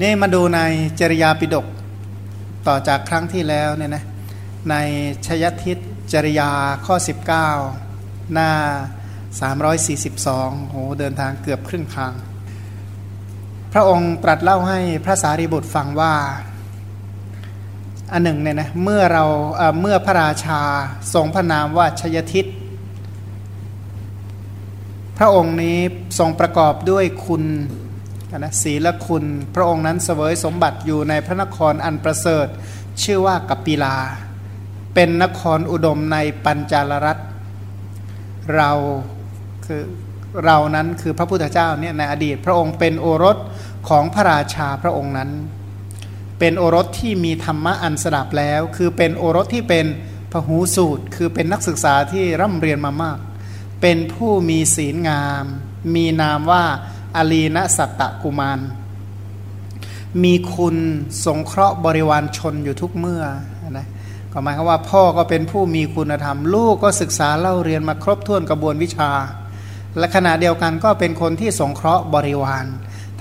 นี่มาดูในจริยาปิฎกต่อจากครั้งที่แล้วเนี่ยนะในชยทิศจริยาข้อ 19 หน้า 342โหเดินทางเกือบครึ่งทาง พระองค์ตรัสเล่าให้พระสารีบุตรฟังว่าอันหนึ่งเนี่ยนะเมื่อเราเเมื่อพระราชาทรงพระนามว่าชยทิศพระองค์นี้ทรงประกอบด้วยคุณ นะศีลคุณ พระองค์นั้นเสวยสมบัติอยู่ในพระนครอันประเสริฐ ชื่อว่ากัปปิลา เป็นนครอุดมในปัญจาลรัตเราคือเรานั้นคือพระพุทธเจ้าเนี่ยในอดีตพระองค์เป็นโอรสของพระราชาพระองค์นั้น เป็นโอรสที่มีธรรมะอันสดับแล้ว คือเป็นโอรสที่เป็นพหูสูตร คือเป็นนักศึกษาที่ร่ำเรียนมามาก เป็นผู้มีศีลงาม มีนามว่า อลีนสัตตกุมาร มีคุณสงเคราะห์บริวารชนอยู่ทุกเมื่อนะก็หมายความว่าพ่อก็เป็นผู้มีคุณธรรม ลูกก็ศึกษาเล่าเรียนมาครบถ้วนกระบวนวิชา และขณะเดียวกันก็เป็นคนที่สงเคราะห์บริวาร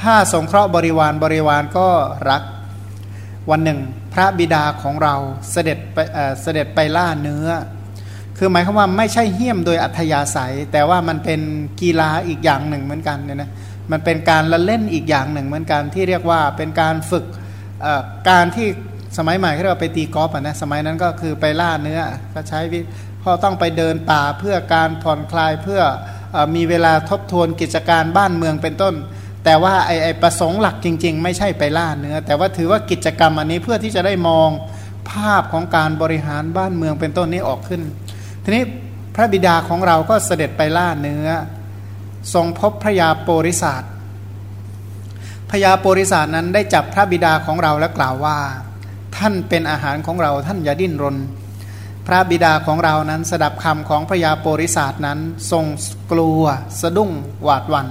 ถ้าสงเคราะห์บริวารบริวารก็รักวันหนึ่ง พระบิดาของเราเสด็จไปเสด็จไปล่าเนื้อ คือหมายความว่าไม่ใช่เหี้ยมโดยอัธยาศัย แต่ว่ามันเป็นกีฬาอีกอย่างหนึ่งเหมือนกันเนี่ยนะมันเป็นการละเล่นอีกอย่างหนึ่งเหมือนกันที่เรียกว่าเป็นการฝึกการที่สมัยใหม่ที่เราไปตีกอล์ฟนะสมัยนั้นก็คือไปล่าเนื้อก็ใช้วิพอต้องไปเดินป่าเพื่อการผ่อนคลายเพื่ออมีเวลาทบทวนกิจการบ้านเมืองเป็นต้น แต่ว่าไอไอประสงค์หลักจริง ๆ ไม่ใช่ไปล่าเนื้อ แต่ว่าถือว่ากิจกรรมอันนี้เพื่อที่จะได้มองภาพของการบริหารบ้านเมืองเป็นต้นนี้ออกขึ้น ทีนี้พระบิดาของเราก็เสด็จไปล่าเนื้อ ทรงพบพระยาโปริศาสพระยาโปริศาสนั้นได้จับพระบิดาของเราและกล่าวว่า ท่านเป็นอาหารของเราท่านอย่าดิ้นรน พระบิดาของเรานั้นสดับคำของพระยาโปริศาสนั้นทรงกลัว สะดุ้งหวาดวัน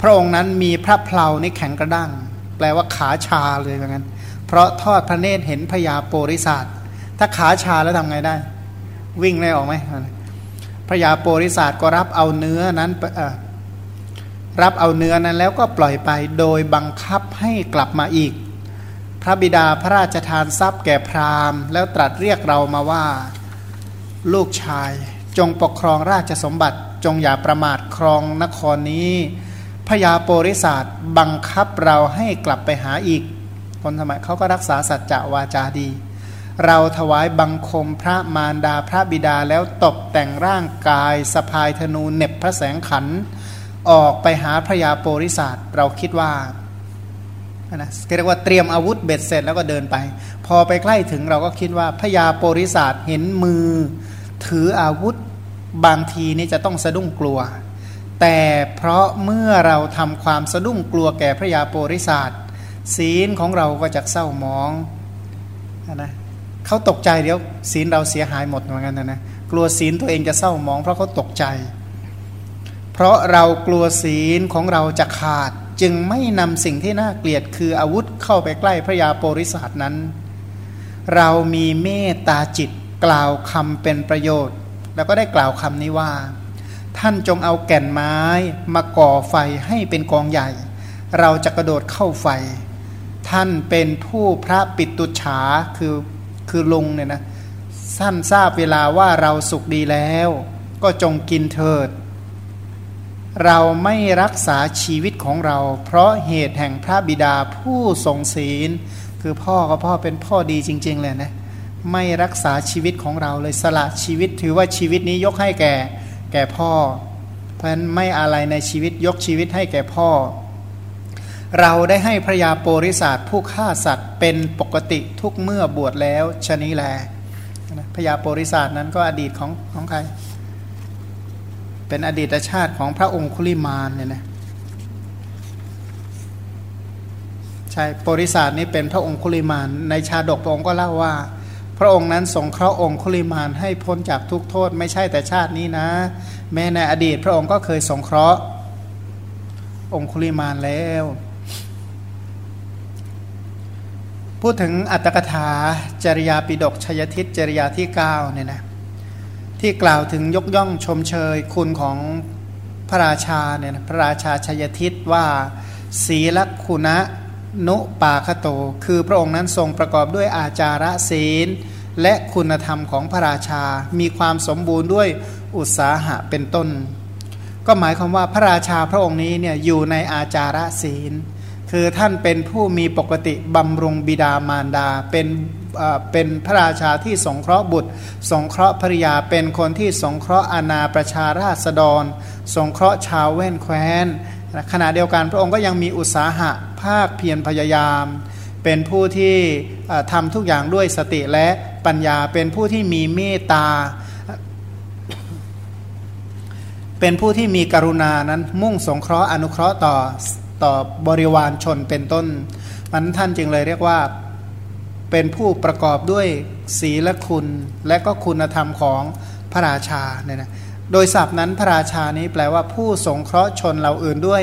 พระองค์นั้นมีพระเพลาในแข็งกระด้างแปลว่าขาชาเลยเหมือนกันเพราะทอดพระเนตรเห็นพระยาโปริศาสถ้าขาชาแล้วทำไงได้ วิ่งได้ออกไหมพระยาโปริศาสก็รับเอาเนื้อนั้นรับเอาเนื้อนั้นแล้วก็ปล่อยไปโดยบังคับให้กลับมาอีก พระบิดาพระราชทานทรัพย์แก่พราหมณ์ แล้วตรัสเรียกเรามาว่าลูกชายจงปกครองราชสมบัติจงอย่าประมาทครองนครนี้พญาโปริศาสบังคับเราให้กลับไปหาอีกคนสมัยเขาก็รักษาสัจจะวาจาดี เราถวายบังคมพระมารดาพระบิดาแล้วตกแต่งร่างกายสะพายธนูเน็บพระแสงขัน ออกไปหาพระยาโปริศาสเราคิดว่านะเรียกว่าเตรียมอาวุธเบ็ดเสร็จแล้วก็เดินไป พอไปใกล้ถึงเราก็คิดว่าพระยาโปริศาสเห็นมือ ถืออาวุธบางทีนี่จะต้องสะดุ้งกลัว แต่เพราะเมื่อเราทำความสะดุ้งกลัวแก่พระยาโปริศาสศีลของเราก็จะเศร้ามองนะ เขาตกใจเดี๋ยวศีลเราเสียหายหมดเหมือนกันนะนะกลัวศีลตัวเองจะเศร้ามอง เพราะเขาตกใจ เพราะเรากลัวศีลของเราจะขาด จึงไม่นำสิ่งที่น่าเกลียดคืออาวุธเข้าไปใกล้พระยาโปริศาสนั้น เรามีเมตตาจิตกล่าวคำเป็นประโยชน์ แล้วก็ได้กล่าวคำนี้ว่า ท่านจงเอาแก่นไม้มาก่อไฟให้เป็นกองใหญ่ เราจะกระโดดเข้าไฟ ท่านเป็นผู้พระปิตุฉาคือ คือลุงเนี่ยนะท่านทราบเวลาว่าเราสุขดีแล้ว ก็จงกินเถิด เราไม่รักษาชีวิตของเรา เพราะเหตุแห่งพระบิดาผู้ทรงศีล คือพ่อก็พ่อเป็นพ่อดีจริง ๆ เลยนะไม่รักษาชีวิตของเราเลยสละชีวิตถือว่าชีวิตนี้ยกให้แก่ แก่พ่อ เพราะฉะนั้นไม่อะไรในชีวิตยกชีวิตให้แก่พ่อ เราได้ให้พระยาโปริศาสผู้ฆ่าสัตว์เป็นปกติทุกเมื่อบวชแล้วชนี้แลพระยาโปริศาสนั้นก็อดีตของของใคร เป็นอดีตชาติของพระองคุลิมานเนี่ยนะใช่บริษัทนี้เป็นพระองคุลิมาน ในชาดกพระองค์ก็เล่าว่า พระองค์นั้นสงเคราะห์องคุลิมานให้พ้นจากทุกโทษไม่ใช่แต่ชาตินี้นะ แม้ในอดีตพระองค์ก็เคยสงเคราะห์องคุลิมานแล้ว พูดถึงอัตถกถาจริยาปิดกชยทิศจริยาที่9เนี่ยนะที่กล่าวถึงยกย่องชมเชยคุณของพระราชาเนี่ยพระราชาชัยทิศว่าศีลคุณะนุปาคโต คือพระองค์นั้นทรงประกอบด้วยอาจาระศีล และคุณธรรมของพระราชา มีความสมบูรณ์ด้วยอุตสาหะเป็นต้น ก็หมายความว่าพระราชาพระองค์นี้เนี่ยอยู่ในอาจาระศีล คือท่านเป็นผู้มีปกติบำรุงบิดามารดา เป็นเป็นพระราชาที่สงเคราะห์บุตร สงเคราะห์ภริยาเป็นคนที่สงเคราะห์อาณาประชาราษฎร สงเคราะห์ชาวแว่นแคว้นขณะเดียวกันพระองค์ก็ยังมีอุตสาหะภาคเพียรพยายาม เป็นผู้ที่ทำทุกอย่างด้วยสติและปัญญาเป็นผู้ที่มีเมตตา เป็นผู้ที่มีกรุณานั้นมุ่งสงเคราะห์อนุเคราะห์ต่อ ต่อบริวารชนเป็นต้นมันท่านจึงเลยเรียกว่าเป็นผู้ประกอบด้วยศีลคุณและก็คุณธรรมของพระราชาเนี่ยนะโดยศัพท์นั้นพระราชานี้แปลว่าผู้สงเคราะห์ชนเราอื่นด้วย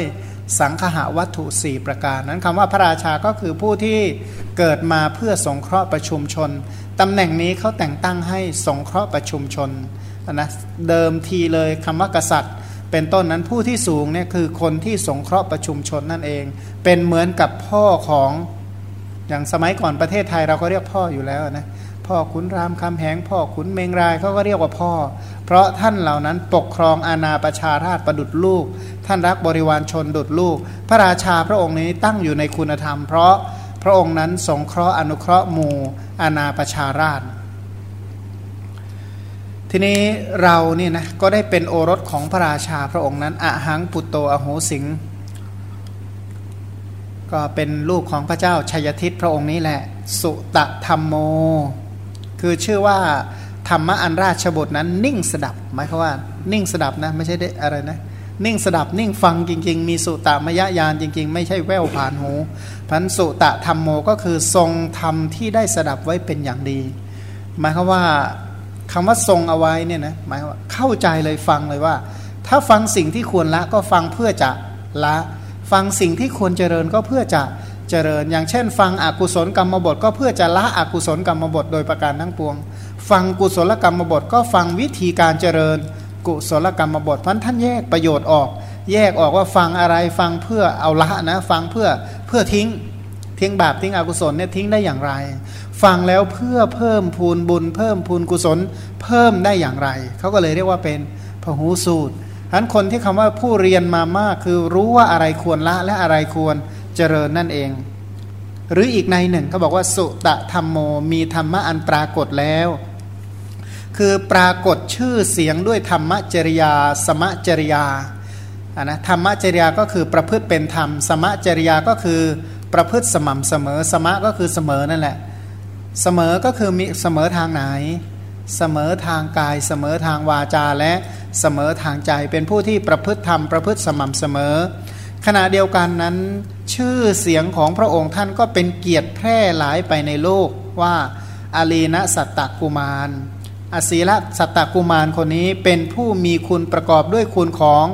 สังคหวัตถุ 4 ประการ นั้นคำว่าพระราชาก็คือผู้ที่เกิดมาเพื่อสงเคราะห์ประชุมชนตำแหน่งนี้เขาแต่งตั้งให้สงเคราะห์ประชุมชนนะเดิมทีเลยคำว่ากษัตริย์ เป็นต้นนั้นผู้ที่สูงเนี่ยคือคนที่สงเคราะห์ประชุมชนนั่นเอง เป็นเหมือนกับพ่อของอย่างสมัยก่อนประเทศไทยเราก็เรียกพ่ออยู่แล้วนะพ่อขุนรามคำแหงพ่อขุนเมงรายเขาก็เรียกว่าพ่อ เพราะท่านเหล่านั้นปกครองอาณาประชาราชประดุดลูก ท่านรักบริวารชนดุดลูก พระราชาพระองค์นี้ตั้งอยู่ในคุณธรรม เพราะพระองค์นั้นสงเคราะห์อนุเคราะห์หมู่อาณาประชาราช ทีนี้เราเนี่ยนะก็ได้เป็นโอรสของพระราชาพระองค์นั้นอะหังปุตโตอโหสิง ก็เป็นลูกของพระเจ้าชัยทิตพระองค์นี้แหละ สุตธรรมโม คือชื่อว่าธรรมะอันราชบุตรนั้น นิ่งสดับหมายความว่า นิ่งสดับนะไม่ใช่ได้อะไรนะนิ่งสดับนิ่งฟังจริง ๆ มีสุตมยญาณจริง ๆ ไม่ใช่แววผ่านหูพันสุตธรรมโมก็คือทรงธรรมที่ได้สดับไว้เป็นอย่างดี หมายความว่า คำว่าทรงเอาไว้เนี่ยนะหมายว่าเข้าใจเลยฟังเลยว่า ถ้าฟังสิ่งที่ควรละก็ฟังเพื่อจะละ ฟังสิ่งที่ควรเจริญก็เพื่อจะเจริญ อย่างเช่น ฟังอกุศลกรรมบทก็เพื่อจะละอกุศลกรรมบทโดยประการทั้งปวง ฟังกุศลกรรมบทก็ฟังวิธีการเจริญ กุศลกรรมบทเพราะท่านแยกประโยชน์ออก แยกออกว่าฟังอะไรฟังเพื่อเอาละนะ ฟังเพื่อเพื่อทิ้งทิ้งบาปทิ้งอกุศลเนี่ยทิ้งได้อย่างไร ฟังแล้วเพื่อเพิ่มพูนบุญ เพิ่มพูนกุศล เพิ่มได้อย่างไร เขาก็เลยเรียกว่าเป็นพหูสูตรฉะนั้นคนที่คำว่าผู้เรียนมามากคือรู้ว่าอะไรควรละและอะไรควรเจริญนั่นเอง หรืออีกในหนึ่งเขาบอกว่าสุตะธรรมโมมีธรรมะอันปรากฏแล้ว คือปรากฏชื่อเสียงด้วยธรรมจริยา สมจริยาอ่านะธรรมจริยาก็คือประพฤติเป็นธรรม สมจริยาก็คือประพฤติสม่ำเสมอ สมะก็คือเสมอนั่นแหละ เสมอก็คือมีเสมอทางไหน เสมอทางกาย เสมอทางวาจาและเสมอทางใจเป็นผู้ที่ประพฤติธรรมประพฤติสม่ำเสมอ ขณะเดียวกันนั้น ชื่อเสียงของพระองค์ท่านก็เป็นเกียรติแพร่หลายไปในโลกว่าอาลีนะสัตตกุมารอศีละสัตตกุมารคนนี้เป็นผู้มีคุณประกอบด้วยคุณของ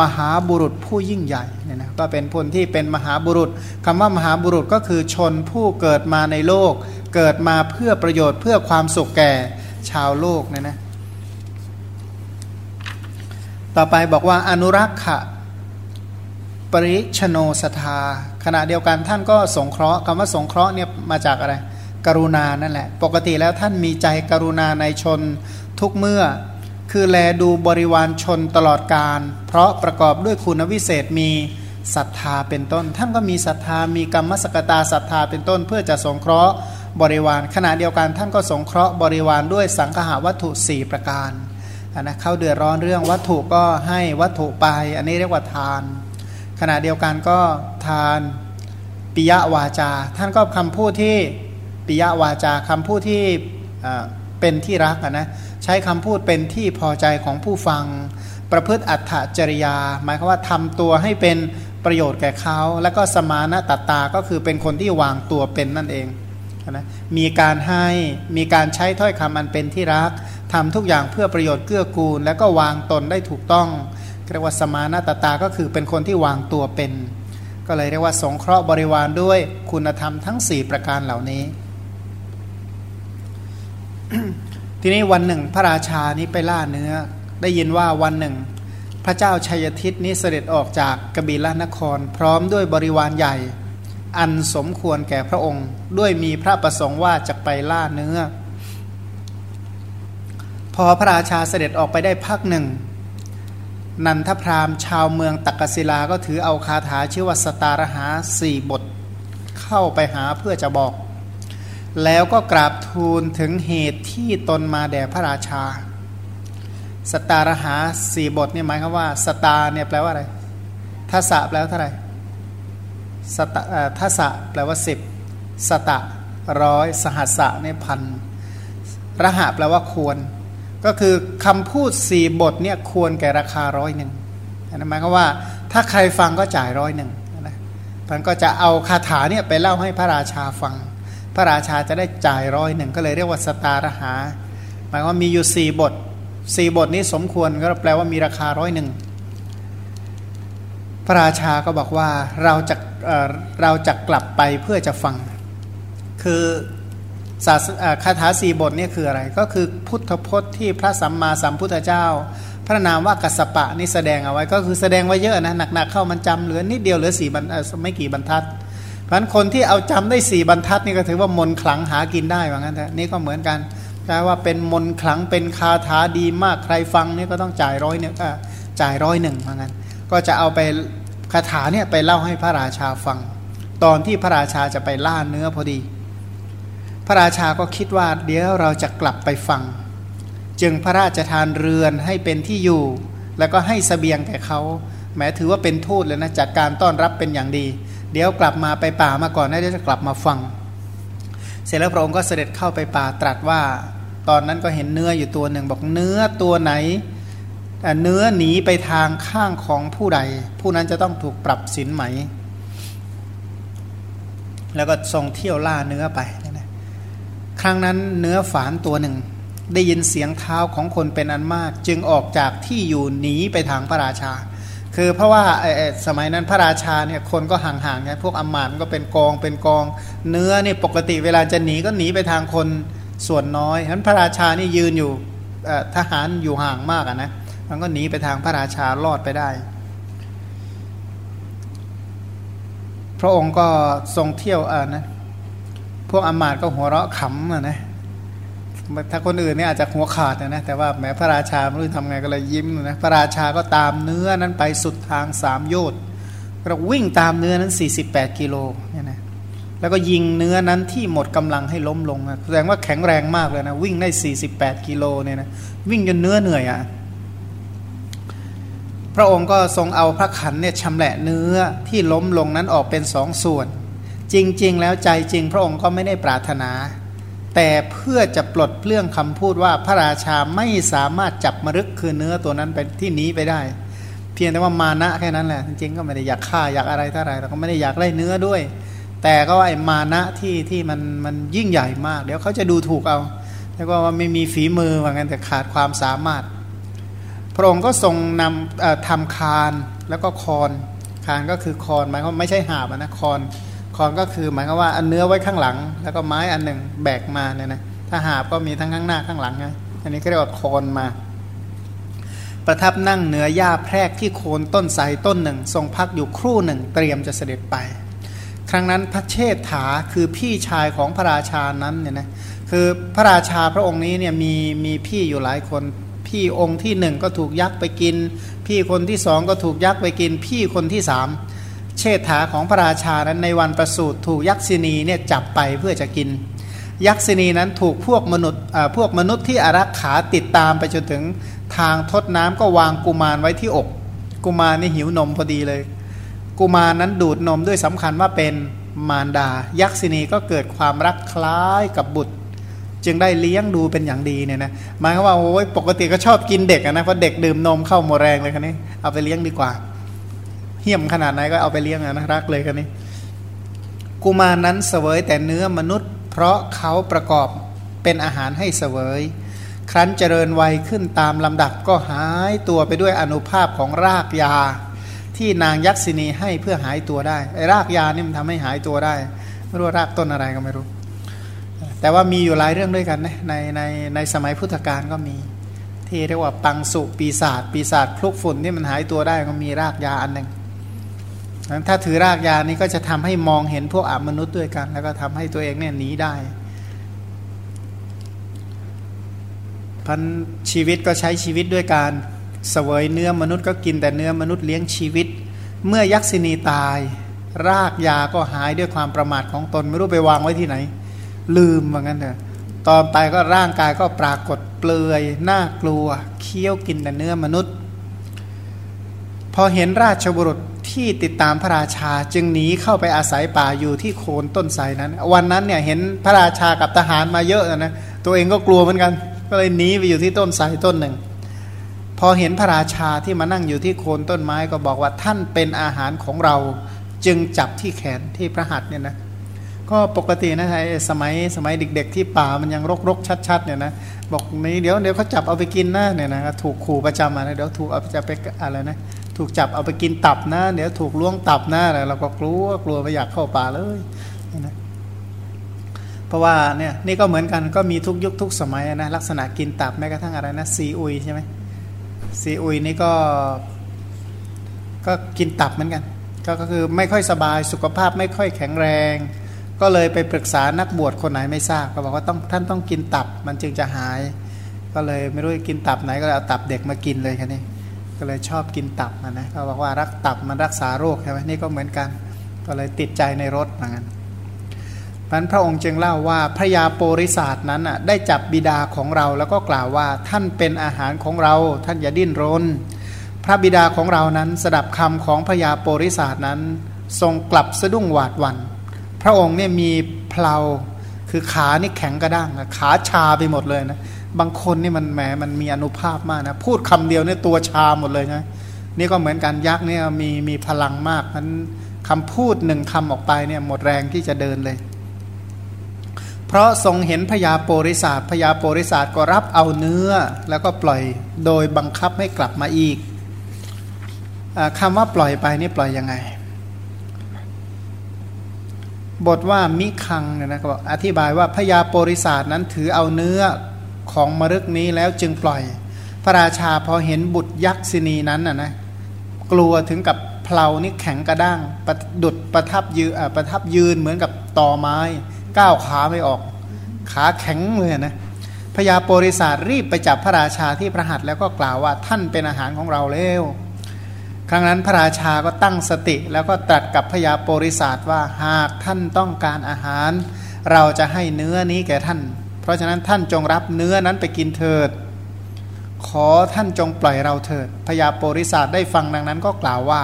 มหาบุรุษผู้ยิ่งใหญ่เนี่ยนะก็เป็นคนที่เป็นมหาบุรุษคำว่ามหาบุรุษก็คือชนผู้เกิดมาในโลก เกิดมาเพื่อประโยชน์เพื่อความสุขแก่ชาวโลกเนี่ยนะต่อไปบอกว่าอนุรักษ์ะปริชโนสทา ขณะเดียวกันท่านก็สงเคราะห์คำว่าสงเคราะห์เนี่ยมาจากอะไร กรุณานั่นแหละ ปกติแล้วท่านมีใจกรุณาในชนทุกเมื่อ คือแลดูบริวารชนตลอดการ เพราะประกอบด้วยคุณวิเศษมีศรัทธาเป็นต้น ท่านก็มีศรัทธามีกรรมสกตาศรัทธาเป็นต้น เพื่อจะสงเคราะห์ บริวาร ขณะเดียวกันท่านก็สงเคราะห์บริวารด้วยสังหาวัตถุ 4 ประการนะเข้าเดือดร้อนเรื่องวัตถุก็ให้วัตถุไป อันนี้เรียกว่าทาน ขณะเดียวกันก็ทานปิยวาจา ท่านก็คำพูดที่ปิยวาจาคำพูดที่เป็นที่รักนะใช้คำพูดเป็นที่พอใจของผู้ฟัง ประพฤติอัตถจริยา หมายความว่าทำตัวให้เป็นประโยชน์แก่เขา แล้วก็สมานะตัตตาก็คือเป็นคนที่วางตัวเป็นนั่นเอง นะมีการให้มีการใช้ถ้อยคำอันเป็นที่รักทำทุกอย่างเพื่อประโยชน์เกื้อกูล แล้วก็วางตนได้ถูกต้องเรียกว่าสมานาตตาก็คือเป็นคนที่วางตัวเป็น ก็เลยเรียกว่าสงเคราะห์บริวารด้วยคุณธรรมทั้ง 4 ประการเหล่านี้ ทีนี้วันหนึ่งพระราชานี้ไปล่าเนื้อ ได้ยินว่าวันหนึ่ง พระเจ้าชัยทิศนี้เสด็จออกจากกบิลนคร พร้อมด้วยบริวารใหญ่ อันสมควรแก่พระองค์ ด้วยมีพระประสงค์ว่าจะไปล่าเนื้อ พอพระราชาเสด็จออกไปได้พักหนึ่ง นันทพรามชาวเมืองตักกศิลาก็ถือเอาคาถาชื่อว่าสตารหาสี่บท เข้าไปหาเพื่อจะบอก แล้วก็กราบทูลถึงเหตุที่ตนมาแด่พระราชา สตารหาสี่บทนี่หมายความว่า สตาเนี่ยแปลว่าอะไรทัศะแปลว่าเท่าไหร่ สตทัศะแปลว่าสิบสตะร้อยสหัสะเนี่ยพันระหะแปลว่าควร ก็คือคำพูดสี่บทเนี่ยควรแก่ราคาร้อยหนึ่งนั่นหมายความว่า ถ้าใครฟังก็จ่ายร้อยหนึ่งนะมันก็จะเอาคาถาเนี่ยไปเล่าให้พระราชาฟัง พระราชาจะได้จ่ายร้อยหนึ่งก็เลยเรียกว่าสตารหา หมายว่ามีอยู่สี่บทสี่บทนี้สมควรก็แปลว่ามีราคาร้อยหนึ่งพระราชาก็บอกว่าเราจะ เราจะกลับไปเพื่อจะฟัง คือศาสคาถาสีบทนี่คืออะไร ก็คือพุทธพจน์ที่พระสัมมาสัมพุทธเจ้า พระนามว่ากัสปะนี่แสดงเอาไว้ ก็คือแสดงไว้เยอะนะหนักๆเข้ามันจำเหลือนิดเดียวเหลือสี่บรรไม่กี่บรรทัดเพราะฉะนั้นคนที่เอาจำได้สี่บรรทัดนี่ก็ถือว่ามนขลังหากินได้เหมือนกันแต่นี่ก็เหมือนกันแปลว่าเป็นมนขลังเป็นคาถาดีมากใครฟังนี่ก็ต้องจ่ายร้อยเนี่ยจ่ายร้อยหนึ่งเหมือนกันก็จะเอาไป คาถาเนี่ยไปเล่าให้พระราชาฟัง ตอนที่พระราชาจะไปล่าเนื้อพอดี พระราชาก็คิดว่าเดี๋ยวเราจะกลับไปฟัง จึงพระราชทานเรือนให้เป็นที่อยู่ แล้วก็ให้สเสบียงแก่เขาแม้ถือว่าเป็นทูตเลยนะจัดการต้อนรับเป็นอย่างดี เดี๋ยวกลับมาไปป่ามาก่อนแล้วจะกลับมาฟัง เสร็จแล้วพระองค์ก็เสด็จเข้าไปป่าตรัสว่า ตอนนั้นก็เห็นเนื้ออยู่ตัวหนึ่งบอกเนื้อตัวไหน เนื้อหนีไปทางข้างของผู้ใด ผู้นั้นจะต้องถูกปรับสินไหม แล้วก็ทรงเที่ยวล่าเนื้อไปนะครั้งนั้นเนื้อฝานตัวหนึ่ง ได้ยินเสียงเท้าของคนเป็นอันมาก จึงออกจากที่อยู่หนีไปทางพระราชา คือเพราะว่าสมัยนั้นพระราชาเนี่ยคนก็ห่างๆไงพวกอมานก็เป็นกองเป็นกอง เนื้อนี่ปกติเวลาจะหนีก็หนีไปทางคนส่วนน้อยฉะนั้นพระราชานี่ยืนอยู่ทหารอยู่ห่างมากนะ มันก็หนีไปทางพระราชารอดไปได้ พระองค์ก็ทรงเที่ยวเอ่านะพวกอมาตก็หัวเราะขำอะนะถ้าคนอื่นเนี่ยอาจจะหัวขาดนะแต่ว่าแม้พระราชาไม่รู้ทำไงก็เลยยิ้มนะพระราชาก็ตามเนื้อนั้นไปสุดทางสามโยชน์เราวิ่งตามเนื้อนั้น 48 กิโลเนี่ยนะแล้วก็ยิงเนื้อนั้นที่หมดกำลังให้ล้มลงนะแสดงว่าแข็งแรงมากเลยนะ วิ่งได้ 48 กิโลเนี่ยนะวิ่งจนเนื้อเหนื่อยอะ่ะ พระองค์ก็ทรงเอาพระขันเนี่ยชำแหละเนื้อที่ล้มลงนั้นออกเป็นสองส่วน จริง ๆ แล้วใจจริง พระองค์ก็ไม่ได้ปรารถนา แต่เพื่อจะปลดเปลื้องคำพูดว่าพระราชาไม่สามารถจับมรึกคือเนื้อตัวนั้นไปที่นี้ไปได้ เพียงแต่ว่ามานะแค่นั้นแหละจริงๆก็ไม่ได้อยากฆ่าอยากอะไรเท่าไรเราก็ไม่ได้อยากได้เนื้อด้วย แต่ก็ไอ้มานะที่ที่มันมันยิ่งใหญ่มาก เดี๋ยวเขาจะดูถูกเอาแล้วก็ว่าไม่มีฝีมือว่างั้นแต่ขาดความสามารถ พระองค์ก็ทรงนำทำคานแล้วก็คอนคานก็คือคอนหมายความไม่ใช่หาบนะคอนคอนก็คือหมายความว่าอันเนื้อไว้ข้างหลัง แล้วก็ไม้อันหนึ่งแบกมาเนี่ยนะถ้าหาบก็มีทั้งข้างหน้าข้างหลังไงอันนี้ก็เรียกว่าคอนมา ประทับนั่งเหนือหญ้าแพรกที่โคนต้นไทรต้นหนึ่ง ทรงพักอยู่ครู่หนึ่ง เตรียมจะเสด็จไป ครั้งนั้นพระเชษฐาคือพี่ชายของพระราชานั้นเนี่ยนะคือพระราชาพระองค์นี้เนี่ยมีมีพี่อยู่หลายคน พี่องค์ที่หนึ่งก็ถูกยักษ์ไปกิน พี่คนที่สองก็ถูกยักษ์ไปกิน พี่คนที่สามเชษฐาของพระราชานั้นในวันประสูติถูกยักษินีเนี่ยจับไปเพื่อจะกิน ยักษินีนั้นถูกพวกมนุษย์พวกมนุษย์ที่อารักขาติดตามไปจนถึงทางทดน้ำก็วางกุมารไว้ที่อก กุมารนี่หิวนมพอดีเลย กุมารนั้นดูดนมด้วยสำคัญว่าเป็นมารดา ยักษินีก็เกิดความรักคล้ายกับบุตร จึงได้เลี้ยงดูเป็นอย่างดีเนี่ยนะหมายความว่าโอ้ยปกติก็ชอบกินเด็กนะเพราะเด็กดื่มนมเข้าหมดแรงเลยคันนี้ เอาไปเลี้ยงดีกว่า เหี้ยมขนาดไหนก็เอาไปเลี้ยงนะรักเลยคันนี้ กุมารนั้นเสวยแต่เนื้อมนุษย์ เพราะเขาประกอบเป็นอาหารให้เสวย ครั้นเจริญวัยขึ้นตามลำดับก็หายตัวไปด้วยอนุภาพของรากยา ที่นางยักษินีให้เพื่อหายตัวได้ไอ้รากยานี่มันทำให้หายตัวได้ ไม่รู้รากต้นอะไรก็ไม่รู้ แต่ว่ามีอยู่หลายเรื่องด้วยกันนะในในในสมัยพุทธกาลก็มี ที่เรียกว่าปังสุปีศาจปีศาจคลุกฝุ่นที่มันหายตัวได้ก็มีรากยาอันหนึ่งถ้าถือรากยานี้ก็จะทำให้มองเห็นพวกอมนุษย์ด้วยกัน แล้วก็ทำให้ตัวเองเนี่ยหนีได้พันชีวิตก็ใช้ชีวิตด้วยการเสวยเนื้อมนุษย์ก็กินแต่เนื้อมนุษย์เลี้ยงชีวิต เมื่อยักษินีตาย รากยาก็หายด้วยความประมาทของตนไม่รู้ไปวางไว้ที่ไหน ลืมว่างั้นเถอะตอนไปก็ร่างกายก็ปรากฏเปลือยน่ากลัว เคี้ยวกินแต่เนื้อมนุษย์ พอเห็นราชบุรุษที่ติดตามพระราชาจึงหนีเข้าไปอาศัยป่าอยู่ที่โคนต้นไทรนั้น วันนั้นเนี่ยเห็นพระราชากับทหารมาเยอะนะตัวเองก็กลัวเหมือนกัน ก็เลยหนีไปอยู่ที่ต้นไทรต้นหนึ่ง พอเห็นพระราชาที่มานั่งอยู่ที่โคนต้นไม้ก็บอกว่าท่านเป็นอาหารของเราจึงจับที่แขนที่พระหัตถ์เนี่ยนะ ก็ปกตินะไอ้สมัยสมัยเด็ก ๆ ที่ป่ามันยังรกๆชัด ๆ เนี่ยนะบอกนี้เดี๋ยวเดี๋ยวเขาจับเอาไปกินนะเนี่ยนะถูกขู่ประจำมาเดี๋ยวถูกเอาจะไปอะไรนะถูกจับเอาไปกินตับนะเดี๋ยวถูกล่วงตับนะอะไรเราก็กลัวกลัวไม่อยากเข้าป่าเลยนะเพราะว่าเนี่ยนี่ก็เหมือนกันก็มีทุกยุคทุกสมัยนะลักษณะกินตับแม้กระทั่งอะไรนะซีอุยใช่ไหมซีอุยนี่ก็ก็กินตับเหมือนกัน ก็คือไม่ค่อยสบายสุขภาพไม่ค่อยแข็งแรง ก็เลยไปปรึกษานักบวชคนไหนไม่ทราบก็บอกว่าต้องท่านต้องกินตับมันจึงจะหาย ก็เลยไม่รู้จะกินตับไหนก็เลยเอาตับเด็กมากินเลยแค่นี้ก็เลยชอบกินตับนะเขาบอกว่ารักตับมันรักษาโรคใช่ไหมนี่ก็เหมือนกัน ก็เลยติดใจในรสเหมือนกันพันพระองค์จึงเล่าว่าพระยาโปริศาสนั้นอะได้จับบิดาของเราแล้วก็กล่าวว่าท่านเป็นอาหารของเราท่านอย่าดิ้นรน พระบิดาของเรานั้นสดับคำของพระยาโปริศาสนั้น ทรงกลับสะดุ้งหวาดวันพ ระองค์เนี่ยมีเพลาคือขานี่แข็งกระด้างขาชาไปหมดเลยนะบางคนนี่มันแหมมันมีอนุภาพมากนะพูดคำเดียวเนี่ยตัวชาหมดเลยนะนี่ก็เหมือนกันยักษ์เนี่ยมีมีพลังมากนั้นคำพูดหนึ่งคำออกไปเนี่ยหมดแรงที่จะเดินเลย เพราะทรงเห็นพญาโปริศาสพญาโปริศาสก็รับเอาเนื้อแล้วก็ปล่อยโดยบังคับให้กลับมาอีกอคำว่าปล่อยไปนี่ปล่อยยังไง บทว่ามิคังเนี่ยนะก็บอกอธิบายว่าพญาโปริศาสนั้นถือเอาเนื้อของมรึกนี้แล้วจึงปล่อย พระราชาพอเห็นบุตรยักษินีนั้นน่ะนะกลัวถึงกับเพลานี่แข็งกระด้างประดุดประทับยืนประทับยืนเหมือนกับต่อไม้ ก้าวขาไม่ออก ขาแข็งเลยนะพญาโปริศาสรีบไปจับพระราชาที่ประหัตแล้วก็กล่าวว่าท่านเป็นอาหารของเราแล้ว ครั้งนั้นพระราชาก็ตั้งสติแล้วก็ตรัสกับพญาโปริศาสว่าหากท่านต้องการอาหาร เราจะให้เนื้อนี้แก่ท่าน เพราะฉะนั้นท่านจงรับเนื้อนั้นไปกินเถิด ขอท่านจงปล่อยเราเถิดพญาโปริศาสได้ฟังดังนั้นก็กล่าวว่า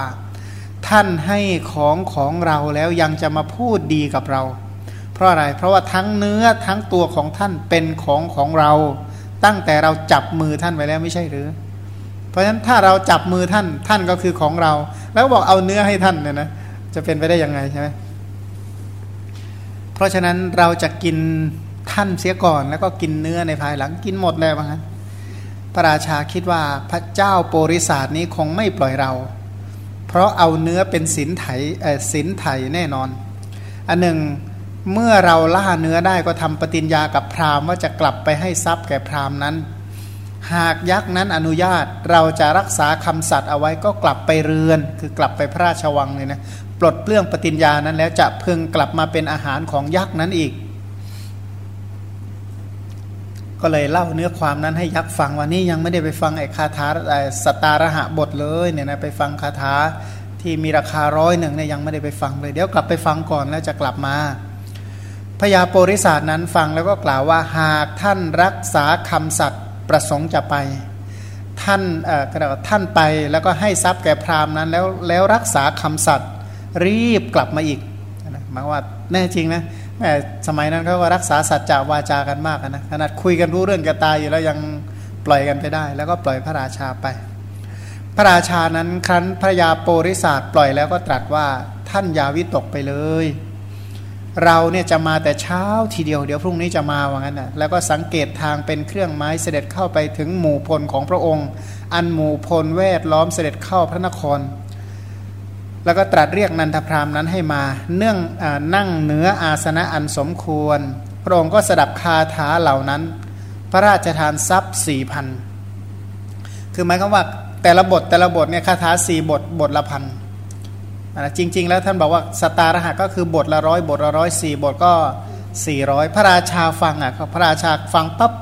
ท่านให้ของของเราแล้วยังจะมาพูดดีกับเรา เพราะอะไรเพราะว่าทั้งเนื้อทั้งตัวของท่านเป็นของของเรา ตั้งแต่เราจับมือท่านไว้แล้วไม่ใช่หรือเพราะฉะนั้นถ้าเราจับมือท่านท่านก็คือของเรา แล้วบอกเอาเนื้อให้ท่านเนี่ยนะจะเป็นไปได้ยังไงใช่ไหมเพราะฉะนั้นเราจะกินท่านเสียก่อนแล้วก็กินเนื้อในภายหลังกินหมดเลยว่างั้นพระราชาคิดว่าพระเจ้าโปริศาสนี้คงไม่ปล่อยเรา เพราะเอาเนื้อเป็นสินไถสินไถแน่นอน อันหนึ่งเมื่อเราล่าเนื้อได้ก็ทำปฏิญญากับพราหมณ์ว่าจะกลับไปให้ทรัพย์แก่พราหมณ์นั้น หากยักษ์นั้นอนุญาตเราจะรักษาคำสัตย์เอาไว้ก็กลับไปเรือน คือกลับไปพระราชวังเลยนะปลดเปลื้องปฏิญญานั้นแล้วจะเพึงกลับมาเป็นอาหารของยักษ์นั้นอีก ก็เลยเล่าเนื้อความนั้นให้ยักษ์ฟังวันนี้ยังไม่ได้ไปฟังไอ้คาถาไอ้สตาระหะบทเลยเนี่ยนะไปฟังคาถาที่มีราคาร้อยหนึ่งเนี่ยยังไม่ได้ไปฟังเลย เดี๋ยวกลับไปฟังก่อนแล้วจะกลับมาพญาโปริศาสนั้นฟังแล้วก็กล่าวว่าหากท่านรักษาคำสัตย์ ประสงค์จะไป ท่านเอ่อก็ท่านไปแล้วก็ให้ทรัพย์แก่พราหมณ์นั้นแล้วแล้วรักษาคำสัตย์รีบกลับมาอีกนะหมายว่าแน่จริงนะแม่สมัยนั้นเขาก็รักษาสัจจะวาจากันมากนะขนาดคุยกันรู้เรื่องกันตายอยู่แล้วยังปล่อยกันไปได้ แล้วก็ปล่อยพระราชาไป พระราชานั้นครั้นพระยาโปริศาสปล่อยแล้วก็ตรัสว่าท่านยาวิตกไปเลย เราเนี่ยจะมาแต่เช้าทีเดียวเดี๋ยวพรุ่งนี้จะมาว่างั้นนะแล้วก็สังเกตทางเป็นเครื่องไม้เสด็จเข้าไปถึงหมู่พลของพระองค์ อันหมู่พลแวดล้อมเสด็จเข้าพระนคร แล้วก็ตรัสเรียกนันทพรามนั้นให้มา เนื่องอนั่งเหนืออาสนะอันสมควร พระองค์ก็สดับคาถาเหล่านั้น พระราชทานทรัพย์สี่พันคือหมายความว่าแต่ละบทแต่ละบทเนี่ยคาถาสี่บทบทละพัน จริง ๆ แล้วท่านบอกว่าสตารหะก็คือบทละร้อยบทละร้อยสี่บทก็สี่ร้อยพระราชาฟังอะพระราชาฟังปั๊บ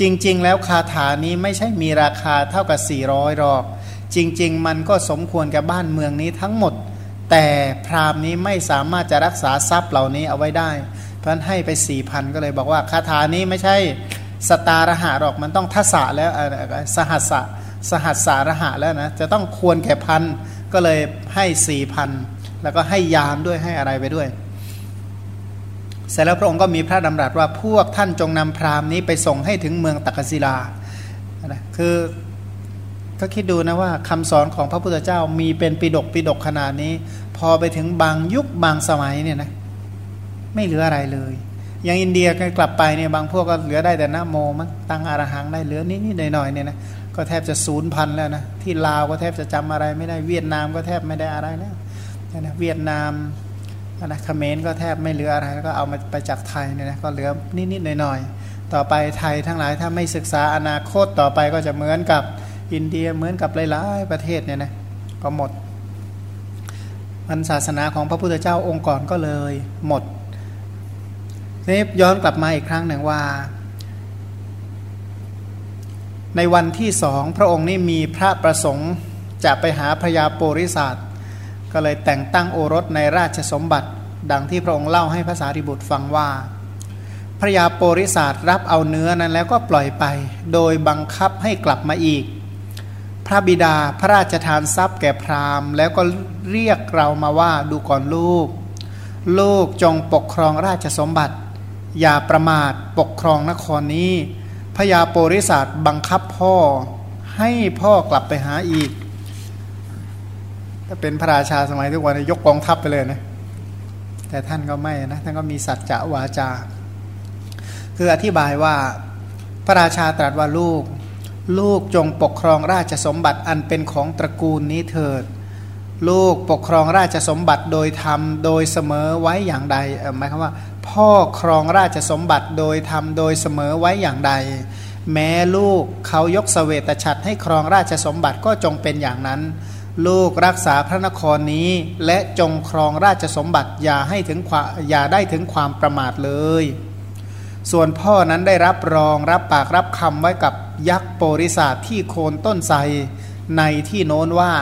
จริง ๆ แล้วคาถานี้ไม่ใช่มีราคาเท่ากับสี่ร้อยหรอก จริง ๆ มันก็สมควรกับบ้านเมืองนี้ทั้งหมด แต่พราหมณ์นี้ไม่สามารถจะรักษาทรัพย์เหล่านี้เอาไว้ได้ เพราะนั้นให้ไปสี่พันก็เลยบอกว่าคาถานี้ไม่ใช่สตารหะหรอกมันต้องทัศะแล้วสหัสสะสหัสสารหะแล้วนะจะต้องควรแก่พัน ก็เลยให้สี่พันแล้วก็ให้ยามด้วยให้อะไรไปด้วย เสร็จแล้วพระองค์ก็มีพระดำรัสว่าพวกท่านจงนำพราหมณ์นี้ไปส่งให้ถึงเมืองตักศิลานะคือก็คิดดูนะว่าคำสอนของพระพุทธเจ้ามีเป็นปิดกปิดกขนาดนี้ พอไปถึงบางยุคบางสมัยเนี่ยนะไม่เหลืออะไรเลย อย่างอินเดียกลับไปเนี่ยบางพวกก็เหลือได้แต่หน้าโมมั้งตั้งอารหังได้เหลือนิดนิดหน่อยหน่อยเนี่ยนะ ก็แทบจะศูนย์พันแล้วนะที่ลาวก็แทบจะจำอะไรไม่ได้เวียดนามก็แทบไม่ได้อะไรแล้วนะเวียดนามนะเขมรก็แทบไม่เหลืออะไรแล้วก็เอามาไปจากไทยเนี่ยนะก็เหลือนิดๆหน่อยๆต่อไปไทยทั้งหลายถ้าไม่ศึกษาอนาคตต่อไปก็จะเหมือนกับอินเดียเหมือนกับหลายๆประเทศเนี่ยนะก็หมดมันศาสนาของพระพุทธเจ้าองค์ก่อนก็เลยหมดนี่ย้อนกลับมาอีกครั้งหนึ่งว่า ในวันที่สองพระองค์นี่มีพระประสงค์จะไปหาพระยาโปริศาสก็เลยแต่งตั้งโอรสในราชสมบัติ ดังที่พระองค์เล่าให้ภาษาริบุตรฟังว่า พระยาโปริศาสรับเอาเนื้อนั้นแล้วก็ปล่อยไป โดยบังคับให้กลับมาอีก พระบิดาพระราชทานทรัพย์แก่พราหมณ์ แล้วก็เรียกเรามาว่าดูก่อนลูก ลูกจงปกครองราชสมบัติ อย่าประมาทปกครองนครนี้ พญาโปริศาสบังคับพ่อให้พ่อกลับไปหาอีก ถ้าเป็นพระราชาสมัยทุกวันยกกองทัพไปเลยนะ แต่ท่านก็ไม่นะ ท่านก็มีสัจจะวาจา คืออธิบายว่าพระราชาตรัสว่าลูก ลูกจงปกครองราชสมบัติอันเป็นของตระกูลนี้เถิด ลูกปกครองราชสมบัติโดยธรรมโดยเสมอไว้อย่างใดหมายความว่า พ่อครองราชสมบัติโดยทำโดยเสมอไว้อย่างใด แม้ลูกเขายกสเสวตฉัตรให้ครองราชสมบัติก็จงเป็นอย่างนั้น ลูกรักษาพระนครนี้ และจงครองราชสมบัติอย่าให้ถึงอย่าได้ถึงความประมาทเลย ส่วนพ่อนั้นได้รับรองรับปากรับคำไว้กับยักษ์โปริศาสที่โคนต้นไทรในที่โน้นว่า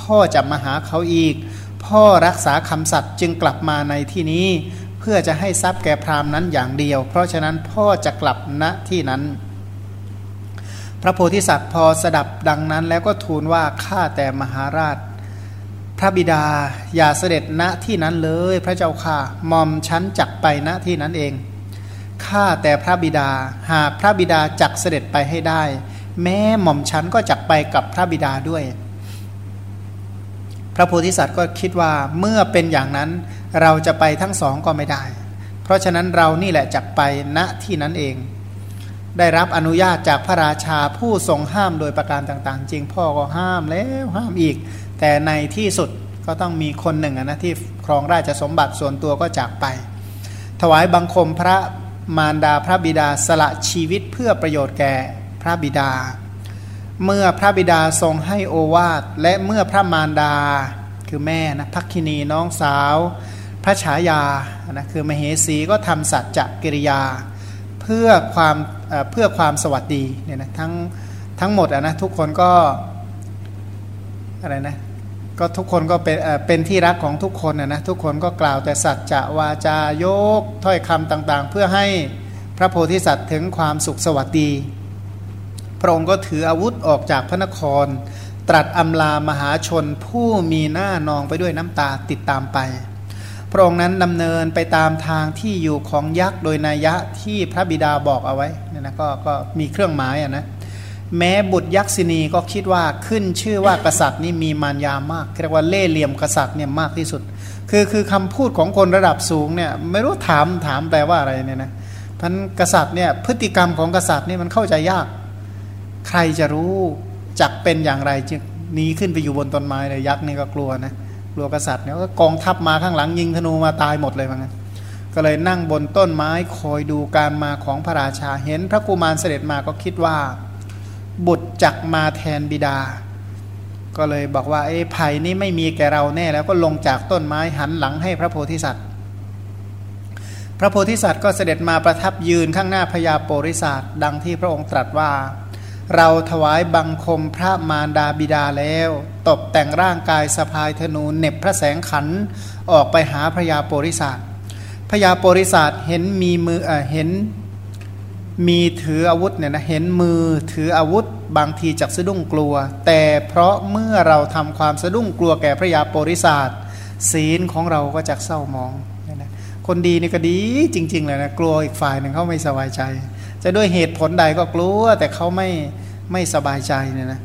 พ่อจะมาหาเขาอีก พ่อรักษาคำสัตย์จึงกลับมาในที่นี้ พื่อจะให้ทรัพย์แก่พราหมณ์นั้นอย่างเดียว เพราะฉะนั้นพ่อจะกลับณที่นั้น พระโพธิสัตว์พอสดับดังนั้น แล้วก็ทูลว่าข้าแต่มหาราช พระบิดาอย่าเสด็จณที่นั้นเลยพระเจ้าค่ะมอมชั้นจักไปณที่นั้นเองข้าแต่พระบิดาหากพระบิดาจักเสด็จไปให้ได้ แม้หม่อมชั้นก็จักไปกับพระบิดาด้วย พระโพธิสัตว์ก็คิดว่าเมื่อเป็นอย่างนั้น เราจะไปทั้งสองก็ไม่ได้ เพราะฉะนั้นเรานี่แหละจักไปณที่นั้นเอง ได้รับอนุญาตจากพระราชาผู้ทรงห้ามโดยประการต่างๆ จริงพ่อก็ห้ามแล้วห้ามอีก แต่ในที่สุดก็ต้องมีคนหนึ่งนะที่ครองราชสมบัติส่วนตัวก็จากไป ถวายบังคมพระมารดาพระบิดาสละชีวิตเพื่อประโยชน์แก่พระบิดา เมื่อพระบิดาทรงให้โอวาทและเมื่อพระมารดาคือแม่นะพักคินีน้องสาว ระฉายานะคือมเหสีก็ทำสัจจกิริยา เพื่อความเพื่อความสวัสดีเนี่ยนะทั้งทั้งหมดนะทุกคนก็อะไรนะก็ทุกคนก็เป็นเป็นที่รักของทุกคนนะนะทุกคนก็กล่าวแต่สัจจะวาจายกถ้อยคำต่างๆ เพื่อให้พระโพธิสัตว์ถึงความสุขสวัสดี พระองค์ก็ถืออาวุธออกจากพระนคร ตรัสอำลามหาชนผู้มีหน้านองไปด้วยน้ำตาติดตามไป พระองค์นั้นดำเนินไปตามทางที่อยู่ของยักษ์โดยนัยยะที่พระบิดาบอกเอาไว้เนี่ยนะก็ก็มีเครื่องหมายอะนะแม้บุตรยักษินีก็คิดว่าขึ้นชื่อว่ากษัตริย์นี่มีมารยามากเรียกว่าเล่เหลี่ยมกษัตริย์เนี่ยมากที่สุด คือคือคำพูดของคนระดับสูงเนี่ยไม่รู้ถามถามแปลว่าอะไรเนี่ยนะพันกษัตริย์เนี่ยพฤติกรรมของกษัตริย์นี่มันเข้าใจยาก ใครจะรู้จักเป็นอย่างไรจึงนี้ขึ้นไปอยู่บนต้นไม้เลยยักษ์นี่ก็กลัวนะ ลัวกษัตริย์เนี่ยก็กองทัพมาข้างหลังยิงธนูมาตายหมดเลยว่างั้นก็เลยนั่งบนต้นไม้คอยดูการมาของพระราชาเห็นพระกุมารเสด็จมาก็คิดว่า บุตรจักมาแทนบิดา ก็เลยบอกว่าไอ้ภัยนี้ไม่มีแก่เราแน่แล้วก็ลงจากต้นไม้หันหลังให้พระโพธิสัตว์ พระโพธิสัตว์ก็เสด็จมาประทับยืนข้างหน้าพญาโปริศาสดังที่พระองค์ตรัสว่า เราถวายบังคมพระมารดาบิดาแล้วตกแต่งร่างกายสะพายธนูเน็บพระแสงขันออกไปหาพญาโปริศาสพญาโปริศาสเห็นมีมือเห็นมีถืออาวุธเนี่ยนะเห็นมือถืออาวุธบางทีจักสะดุ้งกลัว แต่เพราะเมื่อเราทำความสะดุ้งกลัวแก่พระยาโปริศาสศีลของเราก็จะเศร้ามอง คนดีนี่ก็ดีจริง ๆ เลยนะกลัวอีกฝ่ายหนึ่งเขาไม่สบายใจ จะด้วยเหตุผลใดก็กลัว แต่เขาไม่ไม่สบายใจเนี่ยนะ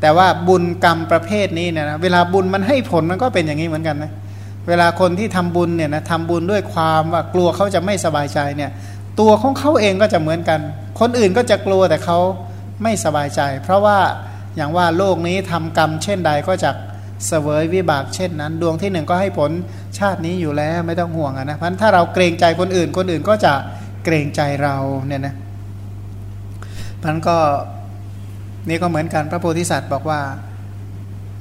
แต่ว่าบุญกรรมประเภทนี้เนี่ยนะเวลาบุญมันให้ผลมันก็เป็นอย่างนี้เหมือนกันนะเวลาคนที่ทำบุญเนี่ยนะทำบุญด้วยความว่ากลัวเขาจะไม่สบายใจเนี่ย ตัวของเขาเองก็จะเหมือนกัน คนอื่นก็จะกลัวแต่เขาไม่สบายใจ เพราะว่าอย่างว่าโลกนี้ทำกรรมเช่นใดก็จะเสวยวิบากเช่นนั้น ดวงที่หนึ่งก็ให้ผลชาตินี้อยู่แล้วไม่ต้องห่วงนะเพราะถ้าเราเกรงใจคนอื่น คนอื่นก็จะเกรงใจเราเนี่ยนะ มันก็นี่ก็เหมือนกันพระโพธิสัตว์บอกว่า